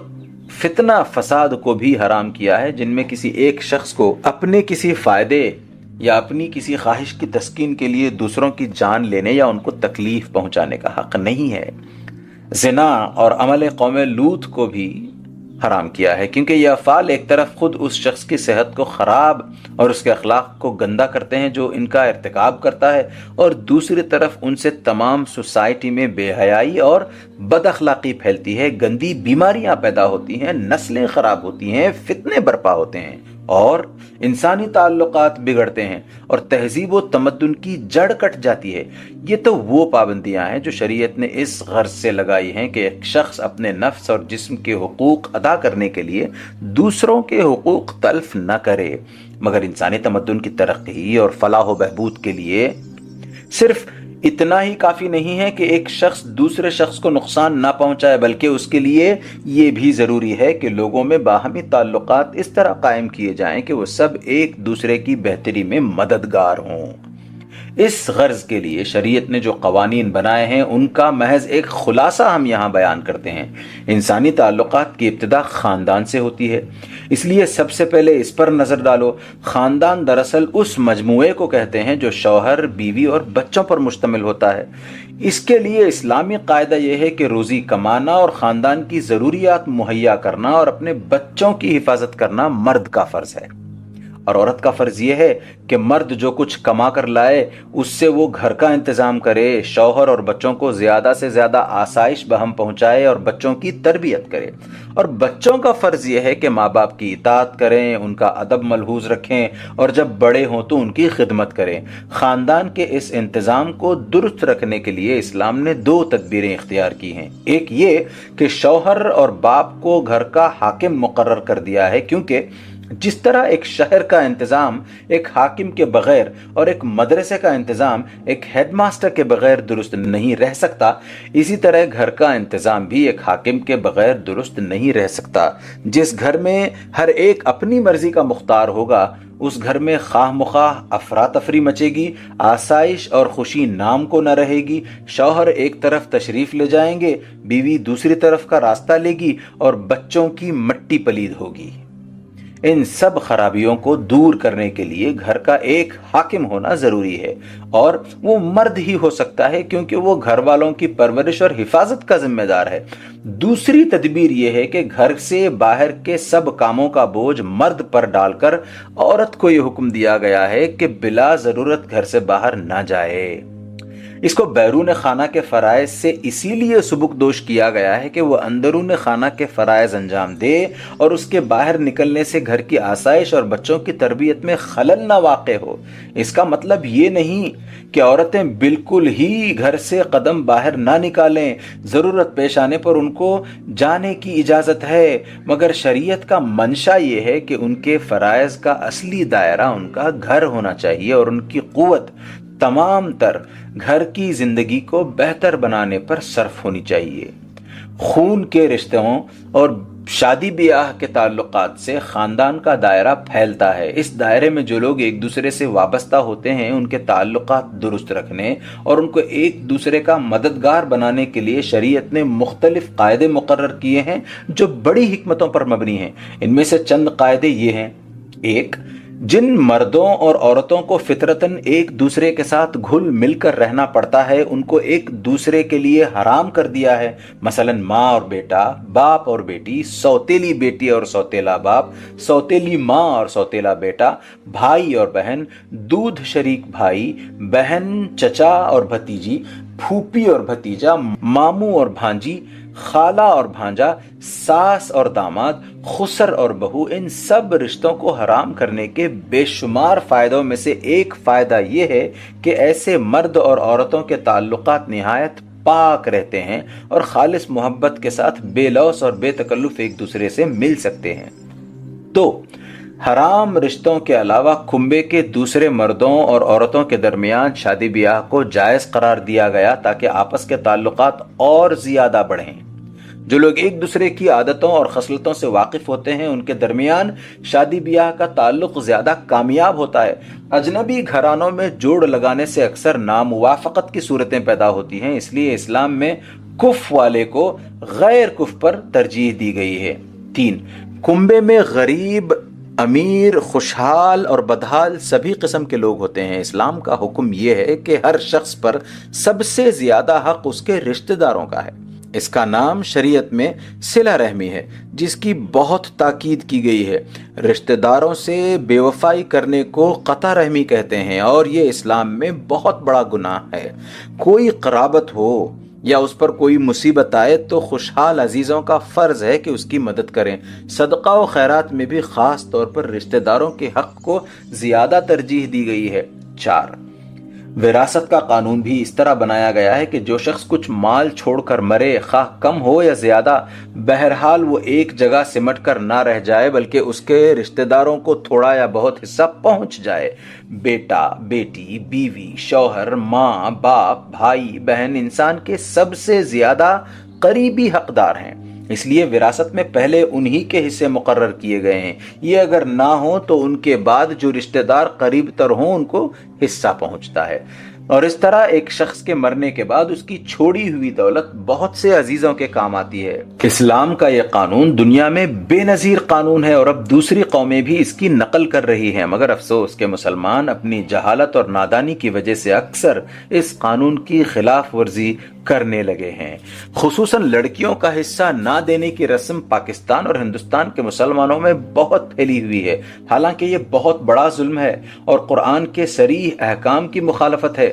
فتنہ فساد کو بھی حرام کیا ہے، جن میں کسی ایک شخص کو اپنے کسی فائدے یا اپنی کسی خواہش کی تسکین کے لیے دوسروں کی جان لینے یا ان کو تکلیف پہنچانے کا حق نہیں ہے۔ زنا اور عمل قوم لوت کو بھی حرام کیا ہے، کیونکہ یہ افعال ایک طرف خود اس شخص کی صحت کو خراب اور اس کے اخلاق کو گندا کرتے ہیں جو ان کا ارتکاب کرتا ہے، اور دوسری طرف ان سے تمام سوسائٹی میں بے حیائی اور بد اخلاقی پھیلتی ہے، گندی بیماریاں پیدا ہوتی ہیں، نسلیں خراب ہوتی ہیں، فتنے برپا ہوتے ہیں۔ اور انسانی تعلقات بگڑتے ہیں اور تہذیب و تمدن کی جڑ کٹ جاتی ہے۔ یہ تو وہ پابندیاں ہیں جو شریعت نے اس غرض سے لگائی ہیں کہ ایک شخص اپنے نفس اور جسم کے حقوق ادا کرنے کے لیے دوسروں کے حقوق تلف نہ کرے۔ مگر انسانی تمدن کی ترقی اور فلاح و بہبود کے لیے صرف اتنا ہی کافی نہیں ہے کہ ایک شخص دوسرے شخص کو نقصان نہ پہنچائے، بلکہ اس کے لیے یہ بھی ضروری ہے کہ لوگوں میں باہمی تعلقات اس طرح قائم کیے جائیں کہ وہ سب ایک دوسرے کی بہتری میں مددگار ہوں۔ اس غرض کے لیے شریعت نے جو قوانین بنائے ہیں، ان کا محض ایک خلاصہ ہم یہاں بیان کرتے ہیں۔ انسانی تعلقات کی ابتدا خاندان سے ہوتی ہے۔ اس لیے سب سے پہلے اس پر نظر ڈالو۔ خاندان دراصل اس مجموعے کو کہتے ہیں جو شوہر، بیوی اور بچوں پر مشتمل ہوتا ہے۔ اس کے لیے اسلامی قاعدہ یہ ہے کہ روزی کمانا اور خاندان کی ضروریات مہیا کرنا اور اپنے بچوں کی حفاظت کرنا مرد کا فرض ہے۔ اور عورت کا فرض یہ ہے کہ مرد جو کچھ کما کر لائے، اس سے وہ گھر کا انتظام کرے، شوہر اور بچوں کو زیادہ سے زیادہ آسائش بہم پہنچائے اور بچوں کی تربیت کرے۔ اور بچوں کا فرض یہ ہے کہ ماں باپ کی اطاعت کریں، ان کا ادب ملحوظ رکھیں اور جب بڑے ہوں تو ان کی خدمت کریں۔ خاندان کے اس انتظام کو درست رکھنے کے لیے اسلام نے دو تدبیریں اختیار کی ہیں۔ ایک یہ کہ شوہر اور باپ کو گھر کا حاکم مقرر کر دیا ہے، کیونکہ جس طرح ایک شہر کا انتظام، ایک حاکم کے بغیر اور ایک مدرسے کا انتظام، ایک ہیڈ ماسٹر کے بغیر درست نہیں رہ سکتا، اسی طرح گھر کا انتظام بھی ایک حاکم کے بغیر درست نہیں رہ سکتا۔ جس گھر میں ہر ایک اپنی مرضی کا مختار ہوگا، اس گھر میں خواہ مخواہ افراتفری مچے گی، آسائش اور خوشی نام کو نہ رہے گی، شوہر ایک طرف تشریف لے جائیں گے، بیوی دوسری طرف کا راستہ لے گی اور بچوں کی مٹی پلید ہوگی۔ ان سب خرابیوں کو دور کرنے کے لیے گھر کا ایک حاکم ہونا ضروری ہے اور وہ مرد ہی ہو سکتا ہے کیونکہ وہ گھر والوں کی پرورش اور حفاظت کا ذمہ دار ہے۔ دوسری تدبیر یہ ہے کہ گھر سے باہر کے سب کاموں کا بوجھ مرد پر ڈال کر عورت کو یہ حکم دیا گیا ہے کہ بلا ضرورت گھر سے باہر نہ جائے۔ اس کو بیرون خانہ کے فرائض سے اسی لیے سبک دوش کیا گیا ہے کہ وہ اندرون خانہ کے فرائض انجام دے اور اس کے باہر نکلنے سے گھر کی آسائش اور بچوں کی تربیت میں خلل نہ واقع ہو۔ اس کا مطلب یہ نہیں کہ عورتیں بالکل ہی گھر سے قدم باہر نہ نکالیں۔ ضرورت پیش آنے پر ان کو جانے کی اجازت ہے۔ مگر شریعت کا منشا یہ ہے کہ ان کے فرائض کا اصلی دائرہ ان کا گھر ہونا چاہیے اور ان کی قوت۔ تمام تر گھر کی زندگی کو بہتر بنانے پر صرف ہونی چاہیے۔ خون کے رشتوں اور شادی بیاہ کے تعلقات سے خاندان کا دائرہ پھیلتا ہے۔ اس دائرے میں جو لوگ ایک دوسرے سے وابستہ ہوتے ہیں، ان کے تعلقات درست رکھنے اور ان کو ایک دوسرے کا مددگار بنانے کے لیے شریعت نے مختلف قاعدے مقرر کیے ہیں جو بڑی حکمتوں پر مبنی ہیں۔ ان میں سے چند قاعدے یہ ہیں۔ ایک جن مردوں اور عورتوں کو فطرتن ایک دوسرے کے ساتھ گھل مل کر رہنا پڑتا ہے، ان کو ایک دوسرے کے لیے حرام کر دیا ہے۔ مثلا ماں اور بیٹا، باپ اور بیٹی، سوتیلی بیٹی اور سوتیلا باپ، سوتیلی ماں اور سوتیلا بیٹا، بھائی اور بہن، دودھ شریک بھائی، بہن، چچا اور بھتیجی پھوپی اور بھتیجا، ماموں اور بھانجی خالہ اور بھانجا، ساس اور داماد، خسر اور بہو، ان سب رشتوں کو حرام کرنے کے بے شمار فائدوں میں سے ایک فائدہ یہ ہے کہ ایسے مرد اور عورتوں کے تعلقات نہایت پاک رہتے ہیں اور خالص محبت کے ساتھ بے لوس اور بے تکلف ایک دوسرے سے مل سکتے ہیں۔ تو، حرام رشتوں کے علاوہ کنبے کے دوسرے مردوں اور عورتوں کے درمیان شادی بیاہ کو جائز قرار دیا گیا تاکہ آپس کے تعلقات اور زیادہ بڑھیں۔ جو لوگ ایک دوسرے کی عادتوں اور خصلتوں سے واقف ہوتے ہیں، ان کے درمیان شادی بیاہ کا تعلق زیادہ کامیاب ہوتا ہے۔ اجنبی گھرانوں میں جوڑ لگانے سے اکثر ناموافقت کی صورتیں پیدا ہوتی ہیں، اس لیے اسلام میں کف والے کو غیر کف پر ترجیح دی گئی ہے۔ تین، کنبے میں غریب، امیر، خوشحال اور بدحال سبھی قسم کے لوگ ہوتے ہیں۔ اسلام کا حکم یہ ہے کہ ہر شخص پر سب سے زیادہ حق اس کے رشتہ داروں کا ہے۔ اس کا نام شریعت میں سلا رحمی ہے، جس کی بہت تاکید کی گئی ہے۔ رشتہ داروں سے بے وفائی کرنے کو قطع رحمی کہتے ہیں اور یہ اسلام میں بہت بڑا گناہ ہے۔ کوئی قرابت ہو یا اس پر کوئی مصیبت آئے تو خوشحال عزیزوں کا فرض ہے کہ اس کی مدد کریں۔ صدقہ و خیرات میں بھی خاص طور پر رشتہ داروں کے حق کو زیادہ ترجیح دی گئی ہے۔ چار وراثت کا قانون بھی اس طرح بنایا گیا ہے کہ جو شخص کچھ مال چھوڑ کر مرے، خواہ کم ہو یا زیادہ، بہرحال وہ ایک جگہ سمٹ کر نہ رہ جائے، بلکہ اس کے رشتہ داروں کو تھوڑا یا بہت حصہ پہنچ جائے۔ بیٹا، بیٹی، بیوی، شوہر، ماں، باپ، بھائی، بہن، انسان کے سب سے زیادہ قریبی حقدار ہیں۔ اس لیے وراثت میں پہلے انہی کے حصے مقرر کیے گئے ہیں۔ یہ اگر نہ ہو تو ان کے بعد جو رشتہ دار قریب تر ہوں ان کو حصہ پہنچتا ہے۔ اور اس طرح ایک شخص کے مرنے کے بعد اس کی چھوڑی ہوئی دولت بہت سے عزیزوں کے کام آتی ہے۔ اسلام کا یہ قانون دنیا میں بے نظیر قانون ہے اور اب دوسری قومیں بھی اس کی نقل کر رہی ہیں۔ مگر افسوس کہ مسلمان اپنی جہالت اور نادانی کی وجہ سے اکثر اس قانون کی خلاف ورزی کرنے لگے ہیں۔ خصوصاً لڑکیوں کا حصہ نہ دینے کی رسم پاکستان اور ہندوستان کے مسلمانوں میں بہت پھیلی ہوئی ہے۔ حالانکہ یہ بہت بڑا ظلم ہے اور قرآن کے سریح احکام کی مخالفت ہے۔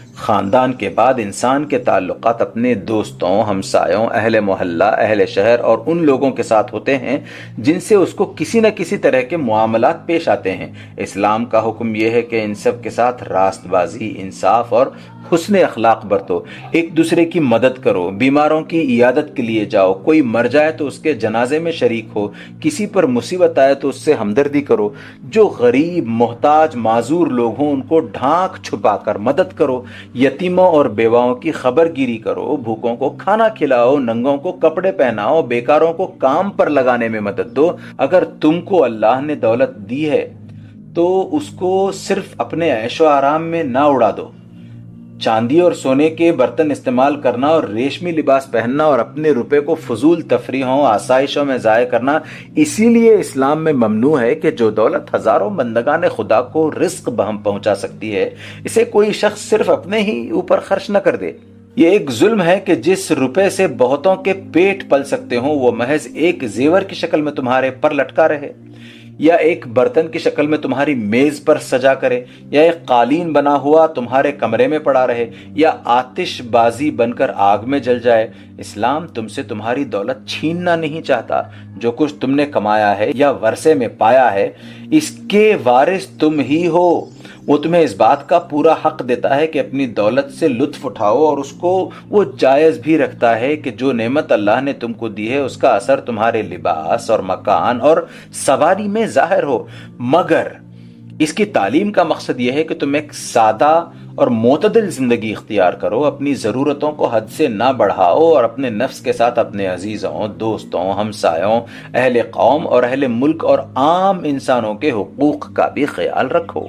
خاندان کے بعد انسان کے تعلقات اپنے دوستوں، ہمسایوں، اہل محلہ، اہل شہر اور ان لوگوں کے ساتھ ہوتے ہیں جن سے اس کو کسی نہ کسی طرح کے معاملات پیش آتے ہیں۔ اسلام کا حکم یہ ہے کہ ان سب کے ساتھ راست بازی انصاف اور حسن اخلاق برتو۔ ایک دوسرے کی مدد کرو۔ بیماروں کی عیادت کے لیے جاؤ۔ کوئی مر جائے تو اس کے جنازے میں شریک ہو۔ کسی پر مصیبت آئے تو اس سے ہمدردی کرو۔ جو غریب، محتاج، معذور لوگ ہوں، ان کو ڈھانک چھپا کر مدد کرو۔ یتیموں اور بیواؤں کی خبر گیری کرو، بھوکوں کو کھانا کھلاؤ، ننگوں کو کپڑے پہناؤ، بیکاروں کو کام پر لگانے میں مدد دو۔ اگر تم کو اللہ نے دولت دی ہے، تو اس کو صرف اپنے عیش و آرام میں نہ اڑا دو۔ چاندی اور سونے کے برتن استعمال کرنا اور ریشمی لباس پہننا اور اپنے روپے کو فضول تفریحوں، آسائشوں میں ضائع کرنا، اسی لیے اسلام میں ممنوع ہے کہ جو دولت ہزاروں بندگان خدا کو رزق بہم پہنچا سکتی ہے، اسے کوئی شخص صرف اپنے ہی اوپر خرچ نہ کر دے۔ یہ ایک ظلم ہے کہ جس روپے سے بہتوں کے پیٹ پل سکتے ہوں، وہ محض ایک زیور کی شکل میں تمہارے پر لٹکا رہے۔ یا ایک برتن کی شکل میں تمہاری میز پر سجا کرے، یا ایک قالین بنا ہوا تمہارے کمرے میں پڑا رہے، یا آتش بازی بن کر آگ میں جل جائے، اسلام تم سے تمہاری دولت چھیننا نہیں چاہتا، جو کچھ تم نے کمایا ہے یا ورثے میں پایا ہے۔ اس کے وارث تم ہی ہو۔ وہ تمہیں اس بات کا پورا حق دیتا ہے کہ اپنی دولت سے لطف اٹھاؤ اور اس کو وہ جائز بھی رکھتا ہے کہ جو نعمت اللہ نے تم کو دی ہے، اس کا اثر تمہارے لباس اور مکان اور سواری میں ظاہر ہو۔ مگر اس کی تعلیم کا مقصد یہ ہے کہ تم ایک سادہ اور معتدل زندگی اختیار کرو، اپنی ضرورتوں کو حد سے نہ بڑھاؤ اور اپنے نفس کے ساتھ اپنے عزیزوں، دوستوں، ہمسایوں، اہل قوم اور اہل ملک اور عام انسانوں کے حقوق کا بھی خیال رکھو۔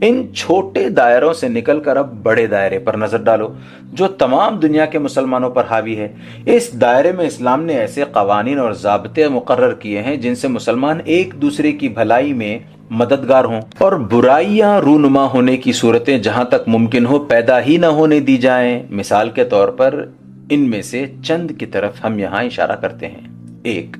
ان چھوٹے دائروں سے نکل کر اب بڑے دائرے پر نظر ڈالو، جو تمام دنیا کے مسلمانوں پر حاوی ہے۔ اس دائرے میں اسلام نے ایسے قوانین اور ضابطے مقرر کیے ہیں جن سے مسلمان ایک دوسرے کی بھلائی میں مددگار ہوں۔ اور برائیاں رونما ہونے کی صورتیں جہاں تک ممکن ہو پیدا ہی نہ ہونے دی جائیں۔ مثال کے طور پر ان میں سے چند کی طرف ہم یہاں اشارہ کرتے ہیں۔ ایک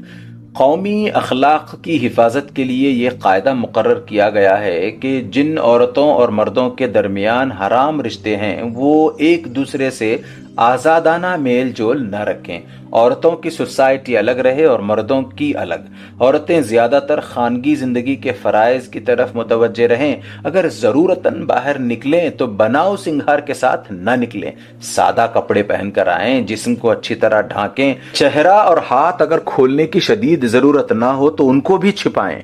قومی اخلاق کی حفاظت کے لیے یہ قاعدہ مقرر کیا گیا ہے کہ جن عورتوں اور مردوں کے درمیان حرام رشتے ہیں، وہ ایک دوسرے سے آزادانہ میل جول نہ رکھیں۔ عورتوں کی سوسائٹی الگ رہے اور مردوں کی الگ۔ عورتیں زیادہ تر خانگی زندگی کے فرائض کی طرف متوجہ رہیں۔ اگر ضرورتاً باہر نکلیں تو بناؤ سنگھار کے ساتھ نہ نکلیں۔ سادہ کپڑے پہن کر آئیں، جسم کو اچھی طرح ڈھانکیں۔ چہرہ اور ہاتھ اگر کھولنے کی شدید ضرورت نہ ہو تو ان کو بھی چھپائیں۔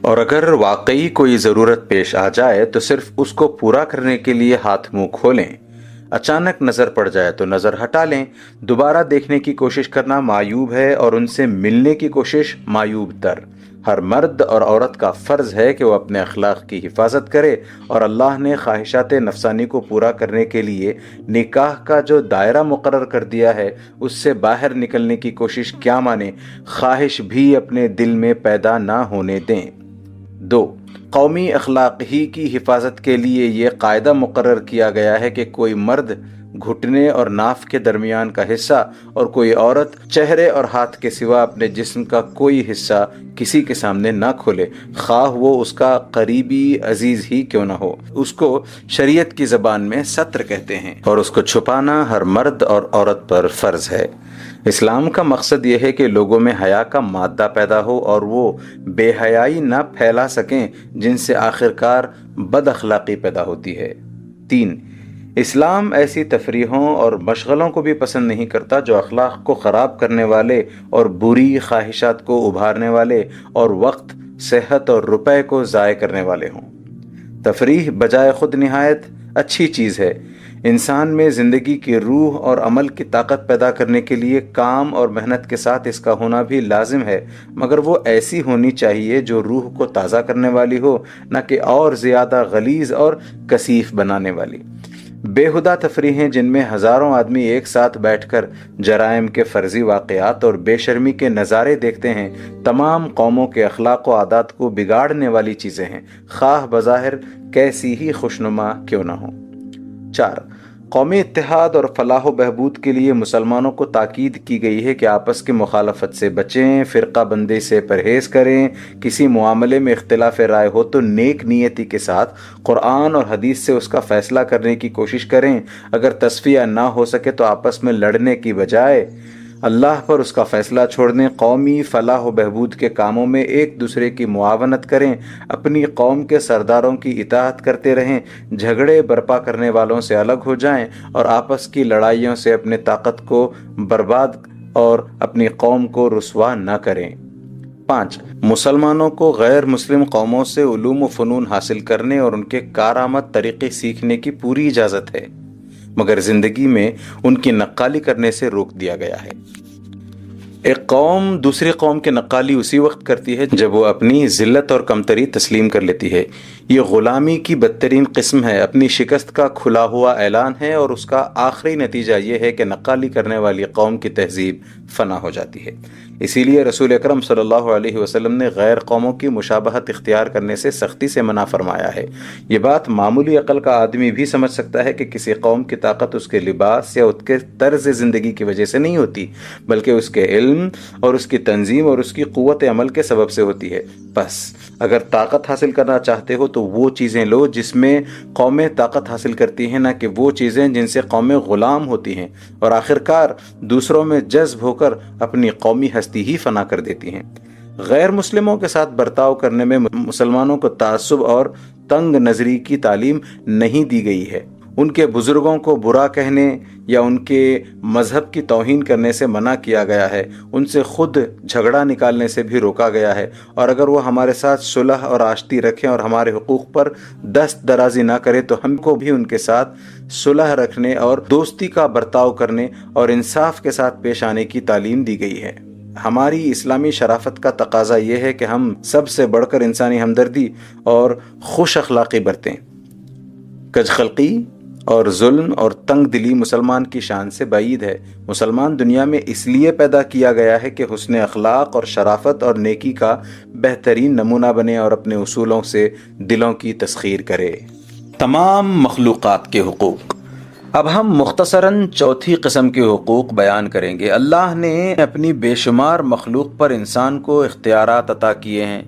اور اگر واقعی کوئی ضرورت پیش آ جائے تو صرف اس کو پورا کرنے کے لیے ہاتھ منہ کھولیں۔ اچانک نظر پڑ جائے تو نظر ہٹا لیں۔ دوبارہ دیکھنے کی کوشش کرنا معیوب ہے اور ان سے ملنے کی کوشش معیوب تر۔ ہر مرد اور عورت کا فرض ہے کہ وہ اپنے اخلاق کی حفاظت کرے اور اللہ نے خواہشات نفسانی کو پورا کرنے کے لیے نکاح کا جو دائرہ مقرر کر دیا ہے، اس سے باہر نکلنے کی کوشش کیا مانے خواہش بھی اپنے دل میں پیدا نہ ہونے دیں۔ دو قومی اخلاق ہی کی حفاظت کے لیے یہ قاعدہ مقرر کیا گیا ہے کہ کوئی مرد گھٹنے اور ناف کے درمیان کا حصہ اور کوئی عورت چہرے اور ہاتھ کے سوا اپنے جسم کا کوئی حصہ کسی کے سامنے نہ کھولے، خواہ وہ اس کا قریبی عزیز ہی کیوں نہ ہو۔ اس کو شریعت کی زبان میں سطر کہتے ہیں اور اس کو چھپانا ہر مرد اور عورت پر فرض ہے۔ اسلام کا مقصد یہ ہے کہ لوگوں میں حیا کا مادہ پیدا ہو اور وہ بے حیائی نہ پھیلا سکیں، جن سے آخر کار بد اخلاقی پیدا ہوتی ہے۔ تین اسلام ایسی تفریحوں اور مشغلوں کو بھی پسند نہیں کرتا جو اخلاق کو خراب کرنے والے اور بری خواہشات کو ابھارنے والے اور وقت، صحت اور روپے کو ضائع کرنے والے ہوں۔ تفریح بجائے خود نہایت اچھی چیز ہے۔ انسان میں زندگی کی روح اور عمل کی طاقت پیدا کرنے کے لیے کام اور محنت کے ساتھ اس کا ہونا بھی لازم ہے، مگر وہ ایسی ہونی چاہیے جو روح کو تازہ کرنے والی ہو، نہ کہ اور زیادہ غلیظ اور کثیف بنانے والی۔ بے تفریحیں جن میں ہزاروں آدمی ایک ساتھ بیٹھ کر جرائم کے فرضی واقعات اور بے شرمی کے نظارے دیکھتے ہیں، تمام قوموں کے اخلاق و عادات کو بگاڑنے والی چیزیں ہیں۔ خواہ بظاہر کیسی ہی خوشنما کیوں نہ ہو چار قومی اتحاد اور فلاح و بہبود کے لیے مسلمانوں کو تاکید کی گئی ہے کہ آپس کی مخالفت سے بچیں، فرقہ بندی سے پرہیز کریں، کسی معاملے میں اختلاف رائے ہو تو نیک نیتی کے ساتھ قرآن اور حدیث سے اس کا فیصلہ کرنے کی کوشش کریں۔ اگر تصفیہ نہ ہو سکے تو آپس میں لڑنے کی بجائے اللہ پر اس کا فیصلہ چھوڑ دیں قومی فلاح و بہبود کے کاموں میں ایک دوسرے کی معاونت کریں، اپنی قوم کے سرداروں کی اطاعت کرتے رہیں، جھگڑے برپا کرنے والوں سے الگ ہو جائیں اور آپس کی لڑائیوں سے اپنے طاقت کو برباد اور اپنی قوم کو رسوا نہ کریں۔ پانچ، مسلمانوں کو غیر مسلم قوموں سے علوم و فنون حاصل کرنے اور ان کے کارآمد طریقے سیکھنے کی پوری اجازت ہے۔ مگر زندگی میں ان کی نقالی کرنے سے روک دیا گیا ہے۔ ایک قوم دوسری قوم کی نقالی اسی وقت کرتی ہے جب وہ اپنی ذلت اور کمتری تسلیم کر لیتی ہے۔ یہ غلامی کی بدترین قسم ہے۔ اپنی شکست کا کھلا ہوا اعلان ہے اور اس کا آخری نتیجہ یہ ہے کہ نقالی کرنے والی قوم کی تہذیب فنا ہو جاتی ہے۔ اسی لیے رسول اکرم صلی اللہ علیہ وسلم نے غیر قوموں کی مشابہت اختیار کرنے سے سختی سے منع فرمایا ہے۔ یہ بات معمولی عقل کا آدمی بھی سمجھ سکتا ہے کہ کسی قوم کی طاقت اس کے لباس یا اس کے طرز زندگی کی وجہ سے نہیں ہوتی، بلکہ اس کے علم اور اس کی تنظیم اور اس کی قوت عمل کے سبب سے ہوتی ہے۔ بس، اگر طاقت حاصل کرنا چاہتے ہو تو وہ چیزیں لو جس میں قومیں طاقت حاصل کرتی ہیں، نہ کہ وہ چیزیں جن سے قومیں غلام ہوتی ہیں۔ اور آخرکار دوسروں میں جذب ہو کر اپنی قومی ہستی ہی فنا کر دیتی ہیں۔ غیر مسلموں کے ساتھ برتاؤ کرنے میں مسلمانوں کو تعصب اور تنگ نظری کی تعلیم نہیں دی گئی ہے۔ ان کے بزرگوں کو برا کہنے یا ان کے مذہب کی توہین کرنے سے منع کیا گیا ہے۔ ان سے خود جھگڑا نکالنے سے بھی روکا گیا ہے۔ اور اگر وہ ہمارے ساتھ صلح اور آشتی رکھیں اور ہمارے حقوق پر دست درازی نہ کرے تو ہم کو بھی ان کے ساتھ صلح رکھنے اور دوستی کا برتاؤ کرنے اور انصاف کے ساتھ پیش آنے کی تعلیم دی گئی ہے۔ ہماری اسلامی شرافت کا تقاضا یہ ہے کہ ہم سب سے بڑھ کر انسانی ہمدردی اور خوش اخلاقی برتیں۔ کج خلقی اور ظلم اور تنگ دلی مسلمان کی شان سے بعید ہے۔ مسلمان دنیا میں اس لیے پیدا کیا گیا ہے کہ حسن اخلاق اور شرافت اور نیکی کا بہترین نمونہ بنے اور اپنے اصولوں سے دلوں کی تسخیر کرے۔ تمام مخلوقات کے حقوق۔ اب ہم مختصراً چوتھی قسم کے حقوق بیان کریں گے۔ اللہ نے اپنی بے شمار مخلوق پر انسان کو اختیارات عطا کیے ہیں۔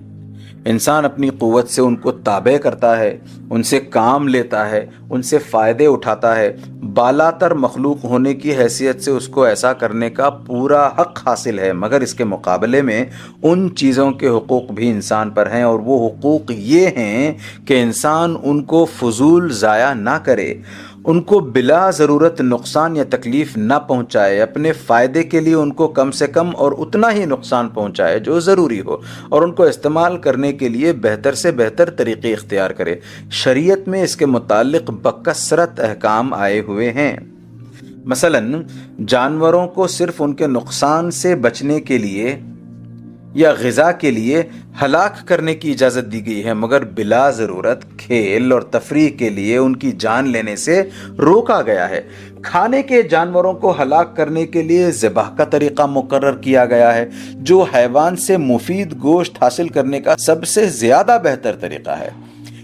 انسان اپنی قوت سے ان کو تابع کرتا ہے، ان سے کام لیتا ہے، ان سے فائدے اٹھاتا ہے۔ بالا تر مخلوق ہونے کی حیثیت سے اس کو ایسا کرنے کا پورا حق حاصل ہے، مگر اس کے مقابلے میں ان چیزوں کے حقوق بھی انسان پر ہیں اور وہ حقوق یہ ہیں کہ انسان ان کو فضول ضائع نہ کرے۔ ان کو بلا ضرورت نقصان یا تکلیف نہ پہنچائے، اپنے فائدے کے لیے ان کو کم سے کم اور اتنا ہی نقصان پہنچائے جو ضروری ہو اور ان کو استعمال کرنے کے لیے بہتر سے بہتر طریقے اختیار کرے۔ شریعت میں اس کے متعلق بکثرت احکام آئے ہوئے ہیں۔ مثلا، جانوروں کو صرف ان کے نقصان سے بچنے کے لیے یا غذا کے لیے ہلاک کرنے کی اجازت دی گئی ہے، مگر بلا ضرورت کھیل اور تفریح کے لیے ان کی جان لینے سے روکا گیا ہے۔ کھانے کے جانوروں کو ہلاک کرنے کے لیے ذبح کا طریقہ مقرر کیا گیا ہے، جو حیوان سے مفید گوشت حاصل کرنے کا سب سے زیادہ بہتر طریقہ ہے۔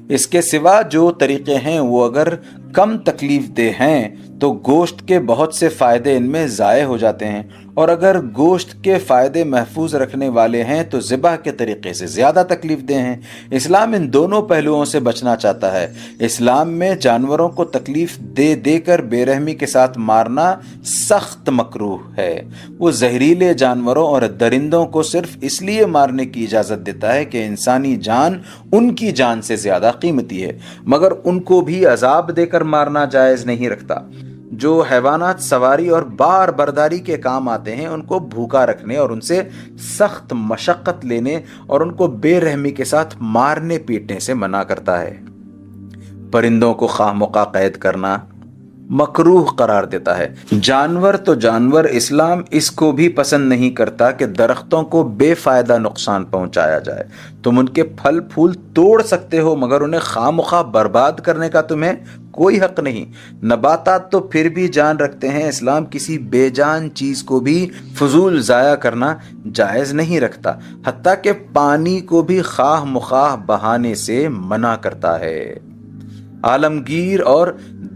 اس کے سوا جو طریقے ہیں، وہ اگر کم تکلیف دہ ہیں تو گوشت کے بہت سے فائدے ان میں ضائع ہو جاتے ہیں۔ اور اگر گوشت کے فائدے محفوظ رکھنے والے ہیں تو ذبح کے طریقے سے زیادہ تکلیف دہ ہیں۔ اسلام ان دونوں پہلوؤں سے بچنا چاہتا ہے۔ اسلام میں جانوروں کو تکلیف دے دے کر بے رحمی کے ساتھ مارنا سخت مکروح ہے۔ وہ زہریلے جانوروں اور درندوں کو صرف اس لیے مارنے کی اجازت دیتا ہے کہ انسانی جان ان کی جان سے زیادہ قیمتی ہے۔ مگر ان کو بھی عذاب دے کر مارنا جائز نہیں رکھتا۔ جو حیوانات سواری اور بار برداری کے کام آتے ہیں، ان کو بھوکا رکھنے اور ان سے سخت مشقت لینے اور ان کو بے رحمی کے ساتھ مارنے پیٹنے سے منع کرتا ہے۔ پرندوں کو خواہ مقا قید کرنا مکروح قرار دیتا ہے۔ جانور تو جانور، اسلام اس کو بھی پسند نہیں کرتا کہ درختوں کو بے فائدہ نقصان پہنچایا جائے۔ تم ان کے پھل پھول توڑ سکتے ہو، مگر انہیں خواہ مخواہ برباد کرنے کا تمہیں کوئی حق نہیں۔ نباتات تو پھر بھی جان رکھتے ہیں، اسلام کسی بے جان چیز کو بھی فضول ضائع کرنا جائز نہیں رکھتا، حتیٰ کہ پانی کو بھی خواہ مخواہ بہانے سے منع کرتا ہے۔ عالمگیر اور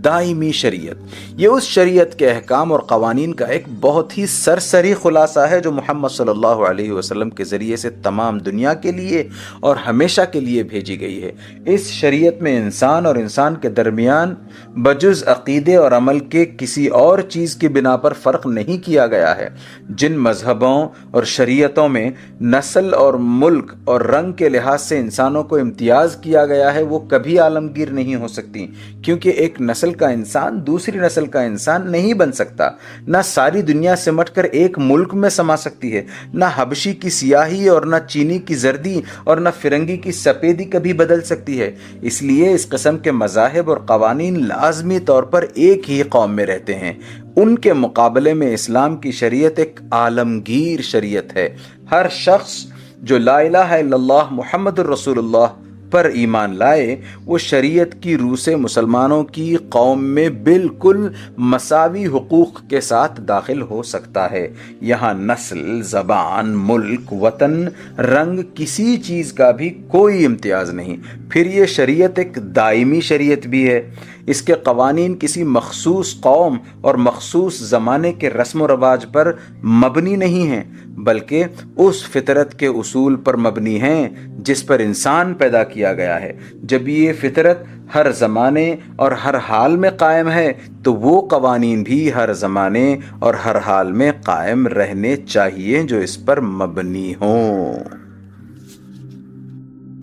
دائمی شریعت۔ یہ اس شریعت کے احکام اور قوانین کا ایک بہت ہی سرسری خلاصہ ہے جو محمد صلی اللہ علیہ وسلم کے ذریعے سے تمام دنیا کے لیے اور ہمیشہ کے لیے بھیجی گئی ہے۔ اس شریعت میں انسان اور انسان کے درمیان بجز عقیدے اور عمل کے کسی اور چیز کی بنا پر فرق نہیں کیا گیا ہے۔ جن مذہبوں اور شریعتوں میں نسل اور ملک اور رنگ کے لحاظ سے انسانوں کو امتیاز کیا گیا ہے، وہ کبھی عالمگیر نہیں ہو سکتی، کیونکہ ایک نسل کا انسان دوسری نسل کا انسان نہیں بن سکتا۔ نہ ساری دنیا سے مٹ کر ایک ملک میں سما سکتی ہے۔ نہ حبشی کی سیاہی اور نہ چینی کی زردی اور نہ فرنگی کی سفیدی کبھی بدل سکتی ہے۔ اس لیے اس قسم کے مذاہب اور قوانین لازمی طور پر ایک ہی قوم میں رہتے ہیں۔ ان کے مقابلے میں اسلام کی شریعت ایک عالمگیر شریعت ہے۔ ہر شخص جو لا الہ الا اللہ محمد الرسول اللہ پر ایمان لائے، وہ شریعت کی روح سے مسلمانوں کی قوم میں بالکل مساوی حقوق کے ساتھ داخل ہو سکتا ہے۔ یہاں نسل، زبان، ملک، وطن، رنگ، کسی چیز کا بھی کوئی امتیاز نہیں۔ پھر یہ شریعت ایک دائمی شریعت بھی ہے۔ اس کے قوانین کسی مخصوص قوم اور مخصوص زمانے کے رسم و رواج پر مبنی نہیں ہیں، بلکہ اس فطرت کے اصول پر مبنی ہیں جس پر انسان پیدا کیا گیا ہے۔ جب یہ فطرت ہر زمانے اور ہر حال میں قائم ہے، تو وہ قوانین بھی ہر زمانے اور ہر حال میں قائم رہنے چاہیے جو اس پر مبنی ہوں۔